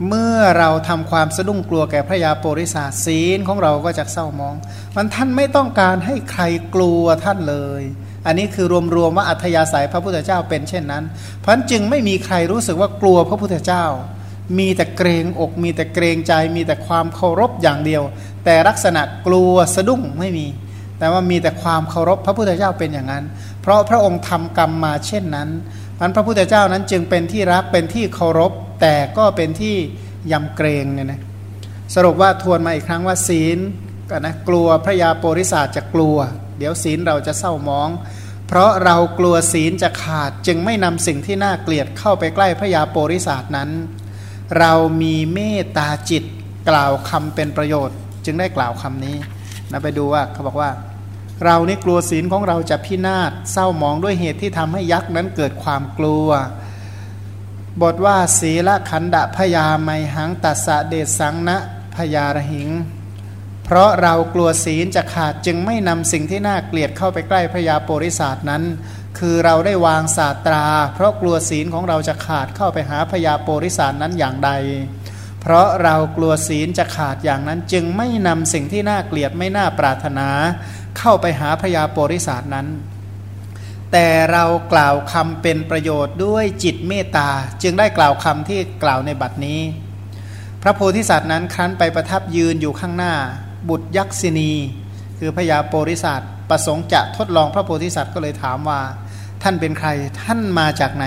เมื่อเราทำความสะดุ้งกลัวแก่พระยาโปริศาศีลของเราก็จะเศร้ามอง มันท่านไม่ต้องการให้ใครกลัวท่านเลย อันนี้คือรวมๆว่าอัธยาศัยพระพุทธเจ้าเป็นเช่นนั้น เพราะจึงไม่มีใครรู้สึกว่ากลัวพระพุทธเจ้า มีแต่เกรงอก มีแต่เกรงใจ มีแต่ความเคารพอย่างเดียว แต่ลักษณะกลัวสะดุ้งไม่มี แต่ว่ามีแต่ความเคารพพระพุทธเจ้าเป็นอย่างนั้น เพราะพระองค์ทำกรรมมาเช่นนั้นมันพระพุทธเจ้านั้นจึงเป็นที่รักเป็นที่เคารพ แต่ก็เป็นที่ยำเกรงเนี่ยนะสรุปว่าทวนมาอีกครั้งว่าศีลก็นะกลัวพระยาโปริศาสจะกลัว เดี๋ยวศีลเราจะเศร้ามอง เพราะเรากลัวศีลจะขาดจึงไม่นำสิ่งที่น่าเกลียดเข้าไปใกล้พระยาโปริศาสนั้น เรามีเมตตาจิตกล่าวคำเป็นประโยชน์ จึงได้กล่าวคำนี้ นะไปดูว่าเขาบอกว่า เรานี่กลัวศีลของเราจะพินาศเศร้ามองด้วยเหตุที่ทำให้ยักษ์นั้นเกิดความกลัว บทว่าศีละขันดะพยาไมหังตัสสะเดสังนะพยารหิง เพราะเรากลัวศีลจะขาดจึงไม่นำสิ่งที่น่าเกลียดเข้าไปใกล้พระยาโปริศาสนั้น คือเราได้วางศาสตรา เพราะกลัวศีลของเราจะขาดเข้าไปหาพยาโปริศาสนั้นอย่างใด เพราะเรากลัวศีลจะขาดอย่างนั้น จึงไม่นำสิ่งที่น่าเกลียดไม่น่าปรารถนา เข้าไปหาพยาโปริศาสนั้น แต่เรากล่าวคำเป็นประโยชน์ด้วยจิตเมตตา จึงได้กล่าวคำที่กล่าวในบัดนี้ พระโพธิสัตว์นั้นครั้นไปประทับยืนอยู่ข้างหน้า บุตรยักษินี คือพญาโปริสัตว์ประสงค์จะทดลองพระโพธิสัตว์ก็เลยถามว่า ท่านเป็นใครท่านมาจากไหน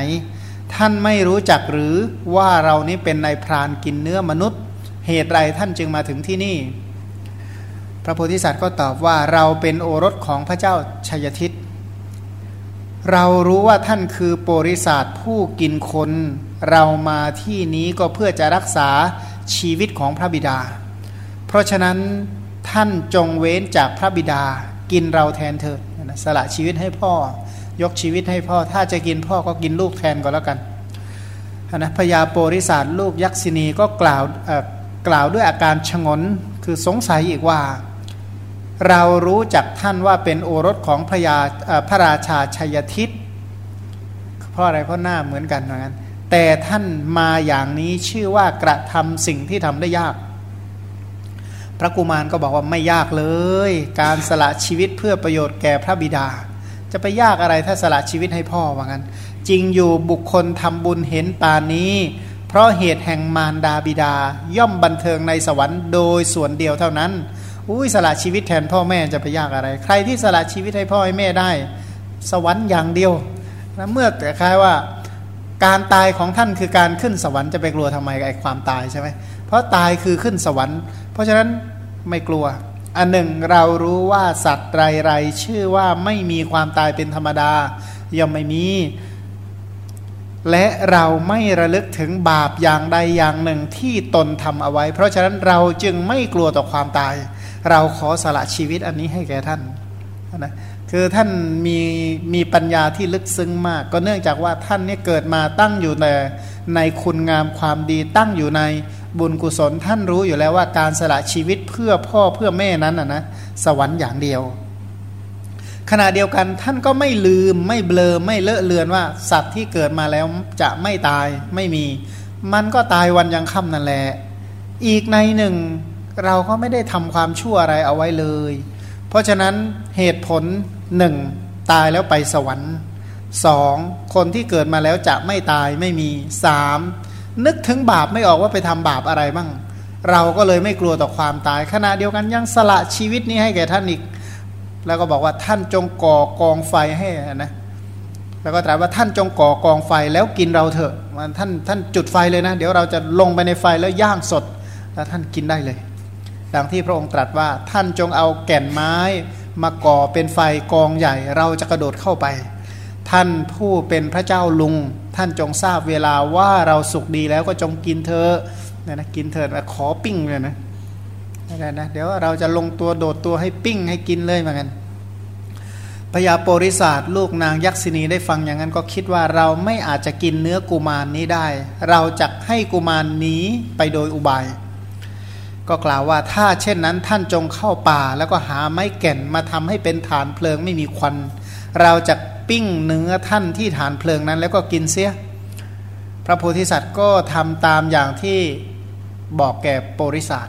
ท่านไม่รู้จักหรือว่าเรานี้เป็นนายพรานกินเนื้อมนุษย์ เหตุไรท่านจึงมาถึงที่นี่ พระโพธิสัตว์ก็ตอบว่าเราเป็นโอรสของพระเจ้าชยทิตเรารู้ว่าท่านคือโปริศาสผู้กินคน เรามาที่นี้ก็เพื่อจะรักษาชีวิตของพระบิดา เพราะฉะนั้นท่านจงเว้นจากพระบิดากินเราแทนเถิดสละชีวิตให้พ่อ ยกชีวิตให้พ่อ ถ้าจะกินพ่อก็กินลูกแทนก็แล้วกันนะพญาโปริศาสลูกยักษินีก็กล่าวกล่าวด้วยอาการชงนคือสงสัยอีกว่า เรารู้จักท่านว่าเป็นโอรสของพระยาพระราชาชัยทิตเพราะอะไรเพราะหน้าเหมือนกันเหมือนกันแต่ท่านมาอย่างนี้ชื่อว่ากระทำสิ่งที่ทำได้ยาก พระกุมารก็บอกว่าไม่ยากเลย การสละชีวิตเพื่อประโยชน์แก่พระบิดา จะไปยากอะไรถ้าสละชีวิตให้พ่อว่างั้น จริงอยู่บุคคลทำบุญเห็นปานนี้ เพราะเหตุแห่งมารดาบิดา ย่อมบันเทิงในสวรรค์โดยส่วนเดียวเท่านั้นอุ้ยสละชีวิตแทนพ่อแม่จะไปยากอะไร ใครที่สละชีวิตให้พ่อให้แม่ได้ สวรรค์อย่างเดียวนะเมื่อแต่คล้ายว่าการตายของท่านคือการขึ้นสวรรค์จะไปกลัวทำไมไอ้ความตายใช่ไหมเพราะตายคือขึ้นสวรรค์ เพราะฉะนั้นไม่กลัว อันหนึ่งเรารู้ว่าสัตว์ไรไรชื่อว่าไม่มีความตายเป็นธรรมดาย่อมไม่มี และเราไม่ระลึกถึงบาปอย่างใดอย่างหนึ่งที่ตนทำเอาไว้ เพราะฉะนั้นเราจึงไม่กลัวต่อความตาย เราขอสละชีวิตอันนี้ให้แก่ท่านนะคือท่านมีมีปัญญาที่ลึกซึ้งมาก ก็เนื่องจากว่าท่านเนี่เกิดมาตั้งอยู่ในในคุณงามความดีตั้งอยู่ใน บุญกุศลท่านรู้อยู่แล้วว่าการสละชีวิตเพื่อพ่อเพื่อแม่นั้นนะนะสวรรค์อย่างเดียว ขณะเดียวกันท่านก็ไม่ลืมไม่เบลอไม่เลอะเลือนว่า สัตว์ที่เกิดมาแล้วจะไม่ตายไม่มี มันก็ตายวันยังค่ำนั่นแหละ อีกในหนึ่งเราก็ไม่ได้ทำความชั่วอะไรเอาไว้เลย เพราะฉะนั้นเหตุผลหนึ่งตายแล้วไปสวรรค์สองคนที่เกิดมาแล้วจะไม่ตายไม่มีสาม นึกถึงบาปไม่ออกว่าไปทำบาปอะไรบ้าง เราก็เลยไม่กลัวต่อความตาย ขณะเดียวกันยังสละชีวิตนี้ให้แก่ท่านอีก แล้วก็บอกว่าท่านจงก่อกองไฟให้นะแล้วก็ตรัสว่าท่านจงก่อกองไฟแล้วกินเราเถอะท่านท่านจุดไฟเลยนะ เดี๋ยวเราจะลงไปในไฟแล้วย่างสด แล้วท่านกินได้เลย ดังที่พระองค์ตรัสว่าท่านจงเอาแก่นไม้มาก่อเป็นไฟกองใหญ่ เราจะกระโดดเข้าไป ท่านผู้เป็นพระเจ้าลุง ท่านจงทราบเวลาว่าเราสุขดีแล้วก็จงกินเถอะนะนะกินเถิดขอปิ้งเลยนะนะนะเดี๋ยวเราจะลงตัวโดดตัวให้ปิ้งให้กินเลยเหมือนกันพญาโปริศาสลูกนางยักษินีได้ฟังอย่างนั้นก็คิดว่าเราไม่อาจจะกินเนื้อกุมารนนี้ได้ เราจะให้กุมารนนี้ไปโดยอุบาย ก็กล่าวว่าถ้าเช่นนั้นท่านจงเข้าป่าแล้วก็หาไม้แก่นมาทำให้เป็นฐานเพลิงไม่มีควัน เราจะ ปิ้งเนื้อท่านที่ฐานเพลิงนั้น แล้วก็กินเสีย พระโพธิสัตว์ก็ทำตามอย่างที่บอกแก่โปริศาส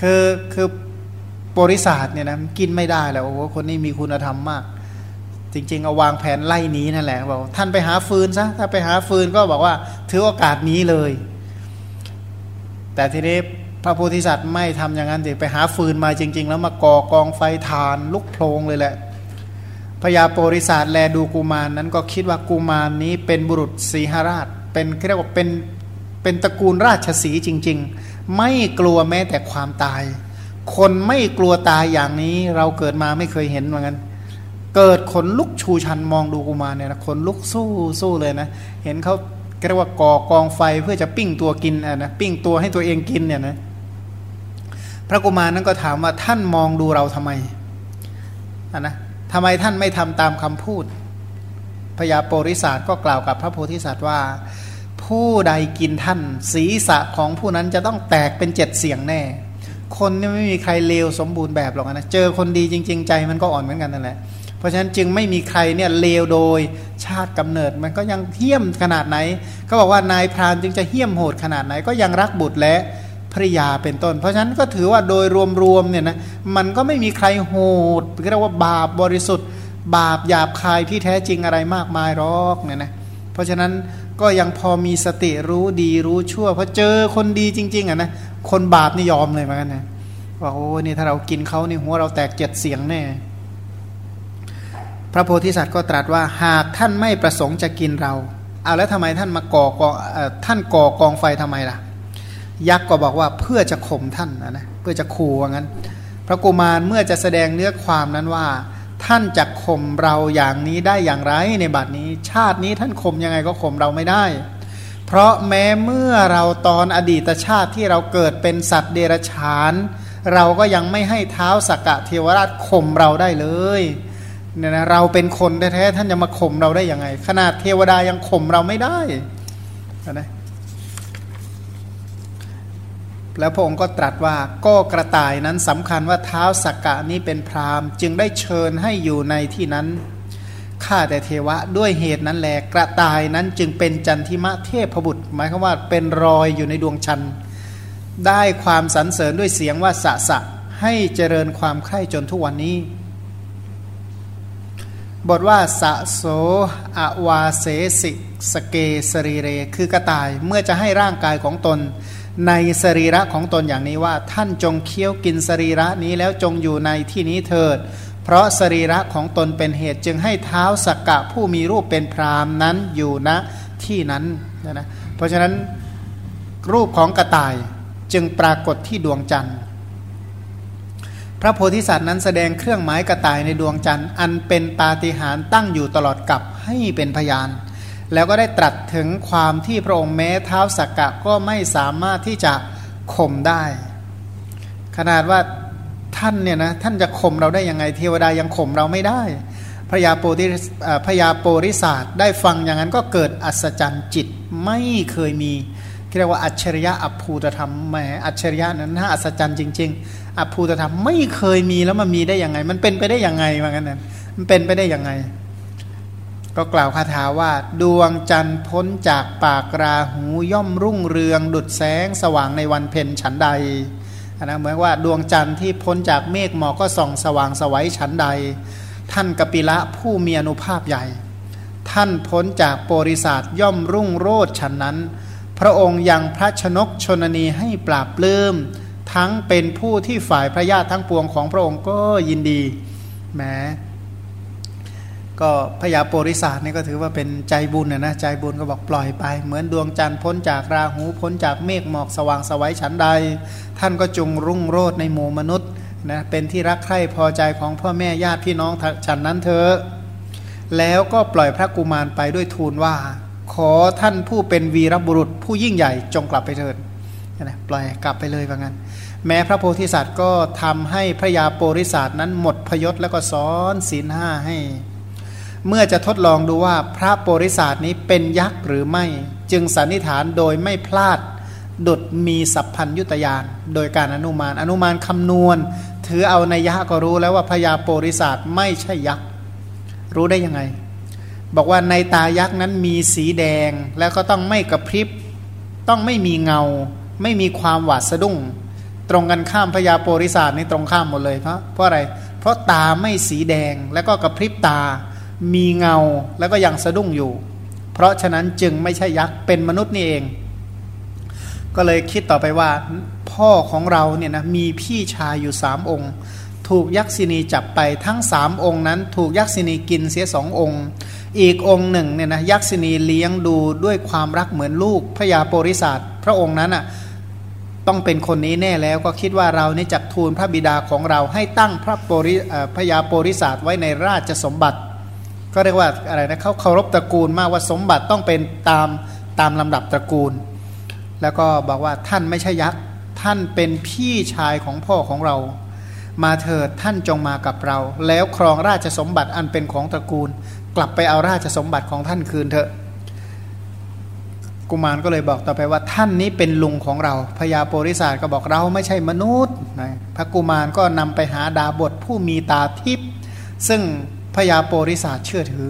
คือคือโปริศาสเนี่ยนะกินไม่ได้แล้วโอ้โหคนนี้มีคุณธรรมมาก จริง ๆ เอาวางแผนไล่นี้นั่นแหละบอกท่านไปหาฟืนซะถ้าไปหาฟืนก็บอกว่าถือโอกาสนี้เลย แต่ทีนี้พระโพธิสัตว์ไม่ทำอย่างนั้นสิไปหาฟืนมาจริง ๆ แล้วมาก่อกองไฟทานลุกโพลงเลยแหละ พญาโปริศาสแลดูกุมารนนั้นก็คิดว่ากุมารนนี้เป็นบุรุษสีหราช เป็นเรียกว่าเป็นเป็นตระกูลราชสีจริง ๆ ไม่กลัวแม้แต่ความตาย คนไม่กลัวตายอย่างนี้เราเกิดมาไม่เคยเห็นเหมือนกันเกิดขนลุกชูชันมองดูกุมารเนี่ยนะขนลุกสู้สู้เลยนะ เห็นเขาเรียกว่าก่อกองไฟเพื่อจะปิ้งตัวกินอะนะปิ้งตัวให้ตัวเองกินเนี่ยนะพระกุมารนั้นก็ถามว่าท่านมองดูเราทำไมอะนะ ทำไมท่านไม่ทำตามคำพูดพญาโปริศาสก็กล่าวกับพระโพธิสัตว์ว่า ผู้ใดกินท่าน ศีรษะของผู้นั้นจะต้องแตกเป็นเจ็ดเสียงแน่ คนนี่ไม่มีใครเลวสมบูรณ์แบบหรอกนะเจอคนดีจริง ๆ ใจมันก็อ่อนเหมือนกันนั่นแหละเพราะฉะนั้นจึงไม่มีใครเนี่ยเลวโดยชาติกำเนิดมันก็ยังเหี้ยมขนาดไหนเขาบอกว่านายพรานจึงจะเหี้ยมโหดขนาดไหน ก็ยังรักบุตรและ ภริยาเป็นต้น เพราะฉะนั้นก็ถือว่าโดยรวมๆเนี่ยนะมันก็ไม่มีใครโหดเรียกว่าบาปบริสุทธิ์ บาปหยาบคายที่แท้จริงอะไรมากมายหรอกเนี่ยนะเพราะฉะนั้นก็ยังพอมีสติรู้ดีรู้ชั่วพอเจอคนดีจริง ๆอะนะคนบาปนี่ยอมเลยเหมือนกันนะว่าโอ้นี่ถ้าเรากินเขานี่หัวเราแตกเจ็ดเสียงแน่พระโพธิสัตว์ก็ตรัสว่าหากท่านไม่ประสงค์จะกินเรา เอาแล้วทำไมท่านมาก่อกองท่านก่อกองไฟทำไมล่ะ ยักษ์ก็บอกว่าเพื่อจะข่มท่านนะนะเพื่อจะขู่ว่างั้น พระกุมารเมื่อจะแสดงเนื้อความนั้นว่า ท่านจะข่มเราอย่างนี้ได้อย่างไรในบัดนี้ ชาตินี้ท่านข่มยังไงก็ข่มเราไม่ได้ เพราะแม้เมื่อเราตอนอดีตชาติที่เราเกิดเป็นสัตว์เดรัจฉาน เราก็ยังไม่ให้เท้าสักกะเทวราชข่มเราได้เลยเนี่ยนะเราเป็นคนแท้ๆท่านจะมาข่มเราได้ยังไง ขนาดเทวดายังข่มเราไม่ได้นะ แล้วพระองค์ก็ตรัสว่าก็กระต่ายนั้นสำคัญว่าเท้าสักกะนี้เป็นพรามจึงได้เชิญให้อยู่ในที่นั้นข้าแต่เทวะด้วยเหตุนั้นแหละกระต่ายนั้นจึงเป็นจันทิมะเทพบุตร หมายความว่าเป็นรอยอยู่ในดวงชัน ได้ความสรรเสริญด้วยเสียงว่าสะสะให้เจริญความใคร่จนทุกวันนี้ บทว่าสะโสอวาเสสิสเกสรีเร คือกระต่ายเมื่อจะให้ร่างกายของตน ในสรีระของตนอย่างนี้ว่า ท่านจงเคี้ยวกินสรีระนี้แล้วจงอยู่ในที่นี้เถิด เพราะสรีระของตนเป็นเหตุจึงให้เท้าสักกะผู้มีรูปเป็นพรามนั้นอยู่ณที่นั้นนะเพราะฉะนั้นรูปของกระต่ายจึงปรากฏที่ดวงจันทร์ พระโพธิสัตว์นั้นแสดงเครื่องหมายกระต่ายในดวงจันทร์ อันเป็นปาฏิหาริย์ตั้งอยู่ตลอดกับให้เป็นพยาน แล้วก็ได้ตรัสถึงความที่พระองค์แม้เท้าสักกะก็ไม่สามารถที่จะข่มได้ ขนาดว่าท่านเนี่ยนะท่านจะข่มเราได้ยังไงเทวดายังข่มเราไม่ได้พระยาโปริพระยาโปริศาสได้ฟังอย่างนั้นก็เกิดอัศจรรย์จิตไม่เคยมีเรียกว่าอัจฉริยะอัภูตธรรมแหมอัจฉริยะนั้นน่าอัศจรรย์จริง ๆ อัภูตธรรมไม่เคยมีแล้วมันมีได้ยังไง มันเป็นไปได้ยังไงว่างั้นนะมันเป็นไปได้ยังไง ก็กล่าวคาถาว่าดวงจันทร์พ้นจากปากราหูย่อมรุ่งเรือง ดุดแสงสว่างในวันเพ็ญฉันใดนะเหมือนว่าดวงจันทร์ที่พ้นจากเมฆหมอกก็ส่องสว่างสวัยฉันใด ท่านกปิละผู้มีอนุภาพใหญ่ ท่านพ้นจากโปริศาสย่อมรุ่งโรดฉันนั้น พระองค์ยังพระชนกชนนีให้ปราบปลื้มทั้งเป็นผู้ที่ฝ่ายพระญาติทั้งปวงของพระองค์ก็ยินดีแหม ก็พยาโปริศาสนี่ก็ถือว่าเป็นใจบุญนะนะใจบุญก็บอกปล่อยไป เหมือนดวงจันทร์พ้นจากราหูพ้นจากเมฆหมอกสว่างสวัยฉันใด ท่านก็จงรุ่งโรดในหมู่มนุษย์นะเป็นที่รักใคร่พอใจของพ่อแม่ญาติพี่น้องฉันนั้นเถอะแล้วก็ปล่อยพระกุมารไปด้วยทูลว่า ขอท่านผู้เป็นวีรบุรุษผู้ยิ่งใหญ่จงกลับไปเถิดนะปล่อยกลับไปเลยว่างั้น แม้พระโพธิสัตว์ก็ทำให้พระยาโปริศาสนั้นหมดพยศแล้วก็สอนศีลห้าให้ เมื่อจะทดลองดูว่าพระโพธิสัตว์นี้เป็นยักษ์หรือไม่ จึงสันนิษฐานโดยไม่พลาดดุดมีสัพพัญยุตยานโดยการอนุมาน อนุมานคำนวณ ถือเอาในยะก็รู้แล้วว่าพญาโปริศาสไม่ใช่ยักษ์รู้ได้ยังไง บอกว่าในตายักษ์นั้นมีสีแดงแล้วก็ต้องไม่กระพริบ ต้องไม่มีเงา ไม่มีความหวาดสะดุ้ง ตรงกันข้ามพญาโปริศาสนี่ตรงข้ามหมดเลยเพราะเพราะอะไร เพราะตาไม่สีแดงแล้วก็กระพริบตา มีเงาแล้วก็ยังสะดุ้งอยู่ เพราะฉะนั้นจึงไม่ใช่ยักษ์เป็นมนุษย์นี่เอง ก็เลยคิดต่อไปว่า พ่อของเราเนี่ยนะมีพี่ชายอยู่สามองค์ ถูกยักษินีจับไปทั้งสามองค์นั้น ถูกยักษินีกินเสียสององค์ อีกองค์หนึ่งเนี่ยนะยักษินีเลี้ยงดูด้วยความรักเหมือนลูกพระยาโปริศาสพระองค์นั้นอะต้องเป็นคนนี้แน่แล้วก็คิดว่าเรานี่จักทูลพระบิดาของเราให้ตั้งพระโปริพระยาโปริศาสไว้ในราชสมบัติ ก็เรียกว่าอะไรนะเขาเคารพตระกูลมากว่าสมบัติต้องเป็นตามตามลำดับตระกูล แล้วก็บอกว่าท่านไม่ใช่ยักษ์ท่านเป็นพี่ชายของพ่อของเรา มาเถิดท่านจงมากับเรา แล้วครองราชสมบัติอันเป็นของตระกูล กลับไปเอาราชสมบัติของท่านคืนเถอะ กุมารก็เลยบอกต่อไปว่าท่านนี้เป็นลุงของเราพญาโปริศาสก็บอกเราไม่ใช่มนุษย์พระกุมารก็นำไปหาดาบทผู้มีตาทิพย์ซึ่ง พญาโปริศาสเชื่อถือ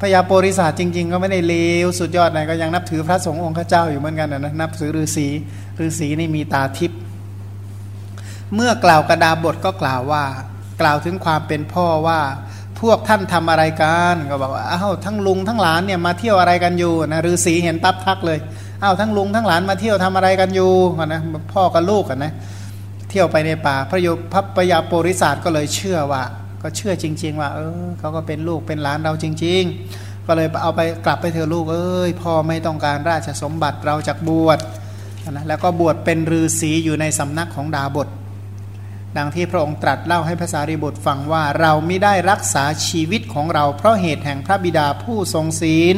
พญาโปริศาสจริง ๆ ก็ไม่ได้เลวสุดยอดไหนก็ยังนับถือพระสงฆ์องค์เจ้าอยู่เหมือนกันนะนับถือฤาษีฤาษีนี่มีตาทิพย์เมื่อกล่าวกระดาบทก็กล่าวว่า กล่าวถึงความเป็นพ่อว่าพวกท่านทำอะไรกันก็บอกว่าอ้าวทั้งลุงทั้งหลานเนี่ยมาเที่ยวอะไรกันอยู่นะฤาษีเห็นปั๊บทักเลยอ้าวทั้งลุงทั้งหลานมาเที่ยวทำอะไรกันอยู่นะพ่อกับลูกกันนะเที่ยวไปในป่าพระโยพระพยาโปริศาสก็เลยเชื่อว่า ก็เชื่อจริง ๆ ว่า เออเขาก็เป็นลูกเป็นหลานเราจริง ๆ ก็เลยเอาไปกลับไปเถอะลูกเอ้ยพ่อไม่ต้องการราชสมบัติเราจากบวชนะแล้วก็บวชเป็นฤาษีอยู่ในสำนักของดาบท ดังที่พระองค์ตรัสเล่าให้ภาษาริบุตรฟังว่าเราไม่ได้รักษาชีวิตของเรา เพราะเหตุแห่งพระบิดาผู้ทรงศีล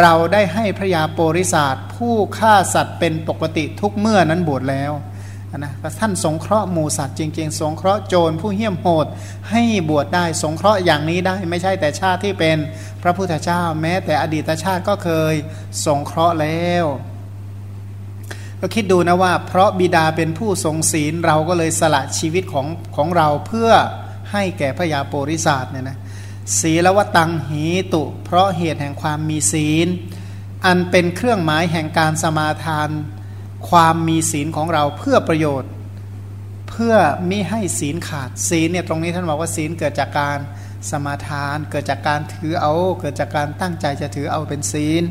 เราได้ให้พระยาโปริศาสผู้ฆ่าสัตว์เป็นปกติทุกเมื่อนั้นบวชแล้ว นะท่านสงเคราะห์หมูสัตว์จริง ๆ สงเคราะห์โจรผู้เหี้ยมโหดให้บวชได้สงเคราะห์อย่างนี้ได้ ไม่ใช่แต่ชาติที่เป็นพระพุทธเจ้า แม้แต่อดีตชาติก็เคยสงเคราะห์แล้ว ก็คิดดูนะว่า เพราะบิดาเป็นผู้ทรงศีลเราก็เลยสละชีวิตของของเราเพื่อให้แก่พระยาโปริศาสเนี่ยนะศีลวตังหีตุ เพราะเหตุแห่งความมีศีล อันเป็นเครื่องหมายแห่งการสมาทาน ความมีศีลของเราเพื่อประโยชน์ เพื่อไม่ให้ศีลขาดศีลเนี่ยตรงนี้ท่านบอกว่าศีลเกิดจากการสมาทาน เกิดจากการถือเอา เกิดจากการตั้งใจจะถือเอาเป็นศีล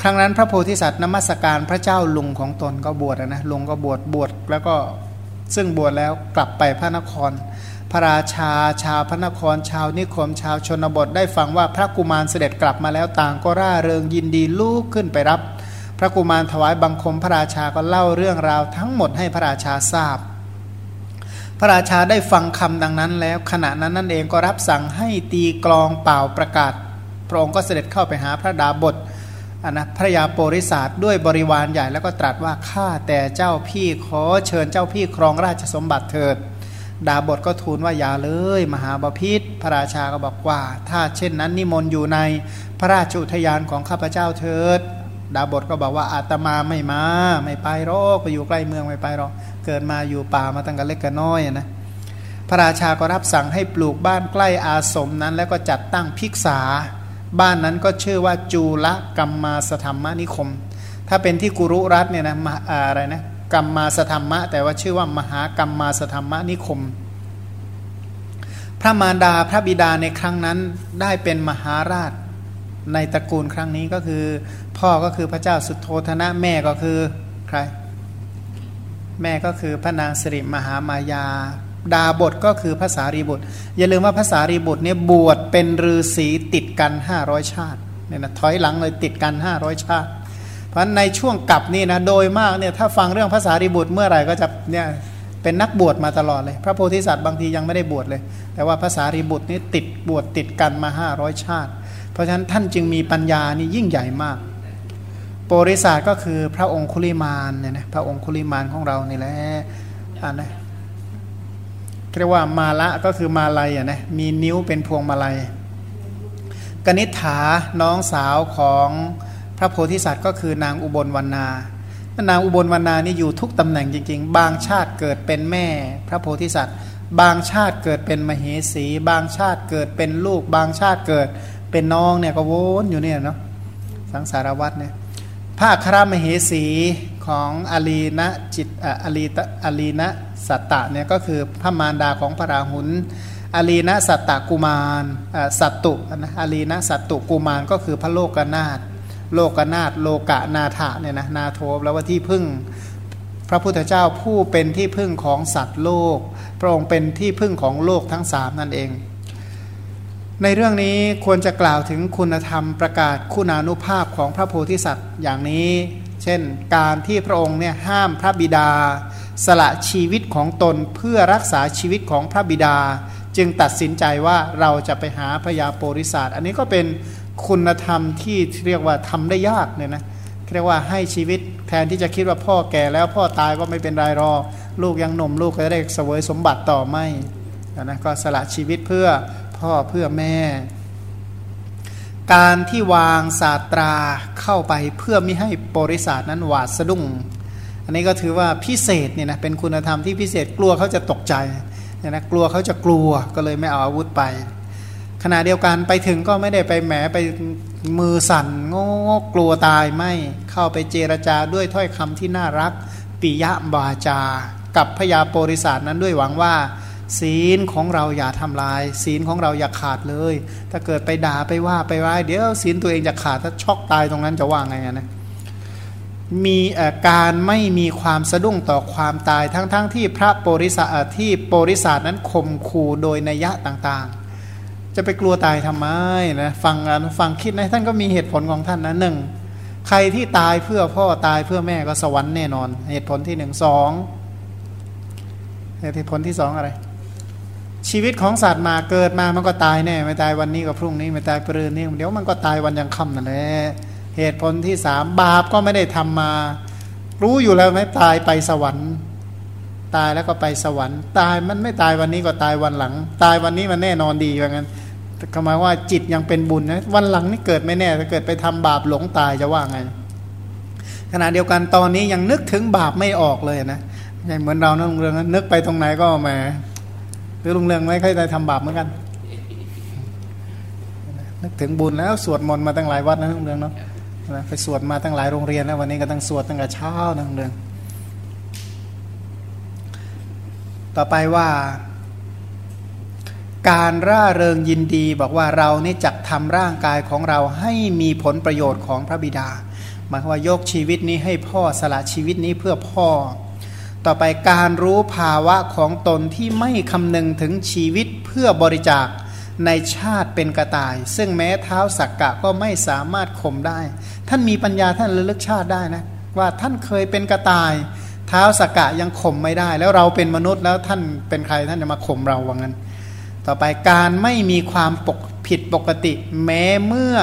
ครั้งนั้นพระโพธิสัตว์นมัสการพระเจ้าลุงของตนก็บวชนะลุงก็บวชบวชแล้วก็ซึ่งบวชแล้วกลับไปพระนคร พระราชาชาวพระนคร ชาวนิคมชาวชนบทได้ฟังว่าพระกุมารเสด็จกลับมาแล้วต่างก็ร่าเริงยินดีลูกขึ้นไปรับ พระกุมารถวายบังคมพระราชาก็เล่าเรื่องราวทั้งหมดให้พระราชาทราบ พระราชาได้ฟังคำดังนั้นแล้วขณะนั้นนั่นเองก็รับสั่งให้ตีกลองเป่าประกาศ พระองค์ก็เสด็จเข้าไปหาพระดาบทนนะพระยาโปริศาสด้วยบริวารใหญ่แล้วก็ตรัสว่าข้าแต่เจ้าพี่ขอเชิญเจ้าพี่ครองราชสมบัติเถิด ดาบทก็ทูลว่าอย่าเลย มหาบาพิษพระราชาก็บอกว่า ถ้าเช่นนั้นนิมนต์อยู่ในพระราชอุทยานของข้าพเจ้าเถิด ดาบทก็บอกว่าอาตมาไม่มา ไม่ไปหรอกไปอยู่ใกล้เมืองไม่ไปหรอกเกิดมาอยู่ป่ามาตั้งแต่เล็กกันน้อยนะพระราชาก็รับสั่งให้ปลูกบ้านใกล้อาสมนั้น แล้วก็จัดตั้งภิกษา บ้านนั้นก็ชื่อว่าจูลกัมมาสธรรมนิคม ถ้าเป็นที่กุรุรัตเนี่ยนะอะไรนะกัมมาสธรรมะ แต่ว่าชื่อว่ามหากัมมาสธรรมนิคม พระมารดาพระบิดาในครั้งนั้นได้เป็นมหาราช ในตระกูลครั้งนี้ก็คือ พ่อก็คือพระเจ้าสุโธธนะแม่ก็คือใคร แม่ก็คือพระนางสิริมหามายา ดาบทก็คือภาษารีบุตร อย่าลืมว่าภาษารีบุตรเนี่ยบวชเป็นฤาษีติดกัน 500 ชาติเนี่ยนะถอยหลังเลยติดกัน 500 ชาติ เพราะในช่วงกลับนี่นะโดยมากเนี่ยถ้าฟังเรื่องภาษารีบุตรเมื่อไหร่ก็จะเนี่ยเป็นนักบวชมาตลอดเลย พระโพธิสัตว์บางทียังไม่ได้บวชเลย แต่ว่าภาษารีบุตรนี่ติดบวชติดกันมา 500 ชาติ เพราะฉะนั้นท่านจึงมีปัญญานี่ยิ่งใหญ่มาก โปริศาสก็คือพระองคุลิมานเนี่ยนะพระองคุลิมานของเรานี่แหละอ่านะเรียกว่ามาละก็คือมาลัยอะนะมีนิ้วเป็นพวงมาลัยกนิษฐาน้องสาวของพระโพธิสัตว์ก็คือนางอุบลวรรณานางอุบลวรรณานี่อยู่ทุกตำแหน่งจริง ๆ บางชาติเกิดเป็นแม่พระโพธิสัตว์ บางชาติเกิดเป็นมเหสี บางชาติเกิดเป็นลูก บางชาติเกิด เป็นน้องเนี่ยก็วนอยู่เนี่ยเนาะสังสารวัตรเนี่ยพระครามเหสีของอาลีนะจิตอาลีตอาลีนะสัตตะเนี่ยก็คือพระมารดาของพระราหุลอาลีนะสัตตะกุมารสัตตุนะอาลีนะสัตตุกุมารก็คือพระโลกนาถโลกนาถโลกะนาถะเนี่ยนะนาโทแล้วว่าที่พึ่งพระพุทธเจ้าผู้เป็นที่พึ่งของสัตว์โลก พระองค์เป็นที่พึ่งของโลกทั้งสามนั่นเอง ในเรื่องนี้ควรจะกล่าวถึงคุณธรรมประกาศคุณานุภาพของพระโพธิสัตว์อย่างนี้ เช่น การที่พระองค์เนี่ยห้ามพระบิดา สละชีวิตของตนเพื่อรักษาชีวิตของพระบิดา จึงตัดสินใจว่าเราจะไปหาพญาโพธิสัตว์อันนี้ก็เป็นคุณธรรมที่เรียกว่าทำได้ยากเนี่ยนะเรียกว่าให้ชีวิตแทนที่จะคิดว่าพ่อแก่แล้วพ่อตายก็ไม่เป็นไรรอ ลูกยังหนุ่มลูกก็จะได้เสวยสมบัติต่อไม่นะก็สละชีวิตเพื่อ พ่อเพื่อแม่ การที่วางศาสตราเข้าไปเพื่อไม่ให้บริษัทนั้นหวาดสะดุ้ง อันนี้ก็ถือว่าพิเศษเนี่ยนะเป็นคุณธรรมที่พิเศษกลัวเขาจะตกใจเนี่ยนะกลัวเขาจะกลัวก็เลยไม่เอาอาวุธไป ขณะเดียวกันไปถึงก็ไม่ได้ไปแหมไปมือสั่นงงกลัวตายไม่เข้าไปเจรจาด้วยถ้อยคำที่น่ารักปิยะบาจา กับพยาบริษัทนั้นด้วยหวังว่า ศีลของเราอย่าทำลาย ศีลของเราอย่าขาดเลย ถ้าเกิดไปด่าไปว่าไปร้ายเดี๋ยวศีลตัวเองจะขาดถ้าช็อกตายตรงนั้นจะว่าไงนะมีการไม่มีความสะดุ้งต่อความตายทั้งๆทที่พระโพริสัที่โพริสัทนั้นข่มขู่โดยนัยะต่างๆ จะไปกลัวตายทำไมนะฟังฟังคิดนะท่านก็มีเหตุผลของท่านนะหนึ่งใครที่ตายเพื่อพ่อตายเพื่อแม่ก็สวรรค์แน่นอน เหตุผลที่หนึ่งสองเหตุผลที่สองอะไร ชีวิตของสัตว์มาเกิดมามันก็ตายแน่ไม่ตายวันนี้ก็พรุ่งนี้ไม่ตายปรืนนี้เดี๋ยวมันก็ตายวันยังค่ำนั่นแหละเหตุผลที่สามบาปก็ไม่ได้ทำมา รู้อยู่แล้วไหมตายไปสวรรค์ ตายแล้วก็ไปสวรรค์ ตายมันไม่ตายวันนี้ก็ตายวันหลัง ตายวันนี้มันแน่นอนดีอย่างนั้นก็หมายว่าจิตยังเป็นบุญนะวันหลังนี่เกิดไม่แน่ถ้าเกิดไปทำบาปหลงตายจะว่าไงขณะเดียวกันตอนนี้ยังนึกถึงบาปไม่ออกเลยนะอย่างเหมือนเรานั่งเรื่องนึกไปตรงไหนก็แหมห รือลุงเรืองไม่ค่อยได้ทำบาปเหมือนกัน นึกถึงบุญแล้วสวดมนต์มาตั้งหลายวัดนะลุงเรืองเนาะไปสวดมาตั้งหลายโรงเรียนแล้ววันนี้ก็ตั้งสวดตั้งแต่เช้านะลุงเรือง ต่อไปว่า การร่าเริงยินดีบอกว่าเรานี่จักทำร่างกายของเราให้มีผลประโยชน์ของพระบิดาหมายว่ายกชีวิตนี้ให้พ่อสละชีวิตนี้เพื่อพ่อ ต่อไปการรู้ภาวะของตนที่ไม่คำนึงถึงชีวิตเพื่อบริจาคในชาติเป็นกระต่าย ซึ่งแม้เท้าสักกะก็ไม่สามารถข่มได้ ท่านมีปัญญาท่านระลึกชาติได้นะว่าท่านเคยเป็นกระต่าย เท้าสักกะยังข่มไม่ได้ แล้วเราเป็นมนุษย์แล้วท่านเป็นใครท่านจะมาข่มเราว่างั้น ต่อไปการไม่มีความปกผิดปกติ แม้เมื่อ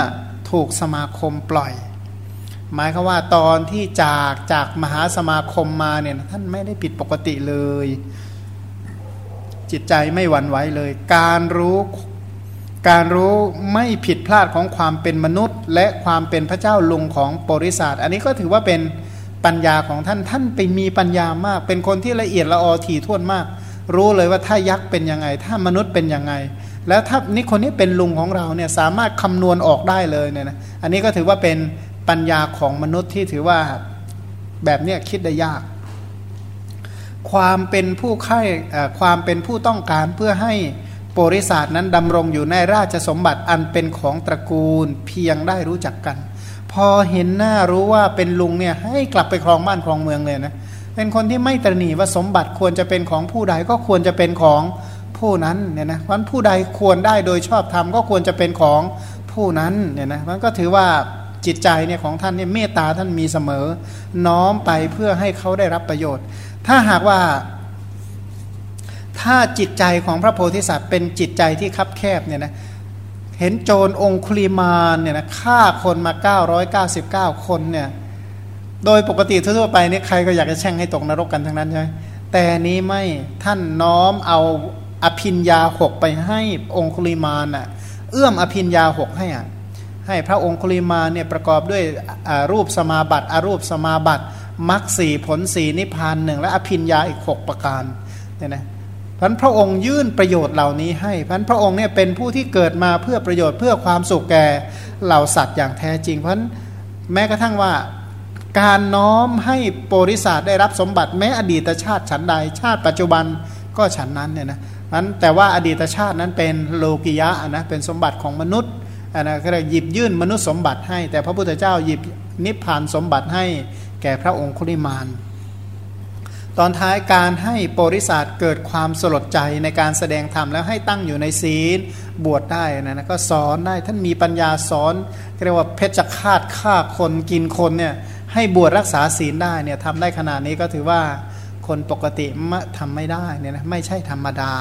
ถูกสมาคมปล่อย หมายคือว่าตอนที่จากจากมหาสมาคมมาเนี่ยท่านไม่ได้ผิดปกติเลย จิตใจไม่หวั่นไหวเลย การรู้การรู้ไม่ผิดพลาดของความเป็นมนุษย์ และความเป็นพระเจ้าลุงของบริษัทอันนี้ก็ถือว่าเป็นปัญญาของท่านท่านไปมีปัญญามาก เป็นคนที่ละเอียดละออถี่ถ้วนมาก รู้เลยว่าถ้ายักษ์เป็นยังไง ถ้ามนุษย์เป็นยังไง แล้วถ้านี่คนนี้เป็นลุงของเราเนี่ยสามารถคำนวณออกได้เลยเนี่ยนะอันนี้ก็ถือว่าเป็น ปัญญาของมนุษย์ที่ถือว่าแบบเนี้ยคิดได้ยาก ความเป็นผู้ใคร่ความเป็นผู้ต้องการเพื่อให้บริษัทนั้นดำรงอยู่ในราชสมบัติอันเป็นของตระกูลเพียงได้รู้จักกัน พอเห็นหน้ารู้ว่าเป็นลุงเนี่ยให้กลับไปครองบ้านครองเมืองเลยนะเป็นคนที่ไม่ตรณีว่าสมบัติควรจะเป็นของผู้ใดก็ควรจะเป็นของผู้นั้นเนี่ยนะวันผู้ใดควรได้โดยชอบธรรมก็ควรจะเป็นของผู้นั้นเนี่ยนะมันก็ถือว่า จิตใจเนี่ยของท่านเนี่ยเมตตาท่านมีเสมอ น้อมไปเพื่อให้เขาได้รับประโยชน์ ถ้าหากว่าถ้าจิตใจของพระโพธิสัตว์เป็นจิตใจที่คับแคบเนี่ยนะเห็นโจรองคุลิมานเนี่ยนะฆ่าคนมา 999 คนเนี่ยโดยปกติทั่วไปนี่ใครก็อยากจะแช่งให้ตกนรกกันทั้งนั้นใช่ไหมแต่นี้ไม่ท่านน้อมเอาอภินยาหกไปให้องคุลิมานอะเอื้อมอภินยาหกให้อะ ให้พระองคุลิมาเนี่ยประกอบด้วยรูปสมาบัติอรูปสมาบัติมรรคสี่ผลสี่นิพพานหนึ่งและอภินยาอีกหกประการเนี่ยนะพันพระองค์ยื่นประโยชน์เหล่านี้ให้พันพระองค์เนี่ยเป็นผู้ที่เกิดมาเพื่อประโยชน์เพื่อความสุขแก่เหล่าสัตว์อย่างแท้จริง เพราะแม้กระทั่งว่าการน้อมให้โปริศาสได้รับสมบัติแม้อดีตชาติฉันใด ชาติปัจจุบันก็ฉันนั้นเนี่ยนะนั้นแต่ว่าอดีตชาตินั้นเป็นโลกิยะนะเป็นสมบัติของมนุษย์ อันนะก็เลยหยิบยื่นมนุษย์สมบัติให้ แต่พระพุทธเจ้าหยิบนิพพานสมบัติให้แก่พระองค์คุริมานตอนท้ายการให้โปริศาสเกิดความสลดใจในการแสดงธรรมแล้วให้ตั้งอยู่ในศีลบวชได้นะนะก็สอนได้ท่านมีปัญญาสอนเรียกว่าเพชฌฆาตฆ่าคนกินคนเนี่ยให้บวชรักษาศีลได้เนี่ยทำได้ขนาดนี้ก็ถือว่าคนปกติทำไม่ได้เนี่ยนะไม่ใช่ธรรมดา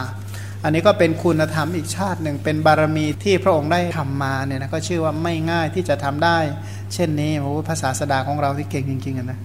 อันนี้ก็เป็นคุณธรรมอีกชาติหนึ่ง เป็นบารมีที่พระองค์ได้ทำมาเนี่ยนะก็ชื่อว่าไม่ง่ายที่จะทำได้ เช่นนี้โอ้ภาษาสดาของเราที่เก่งจริงๆนะ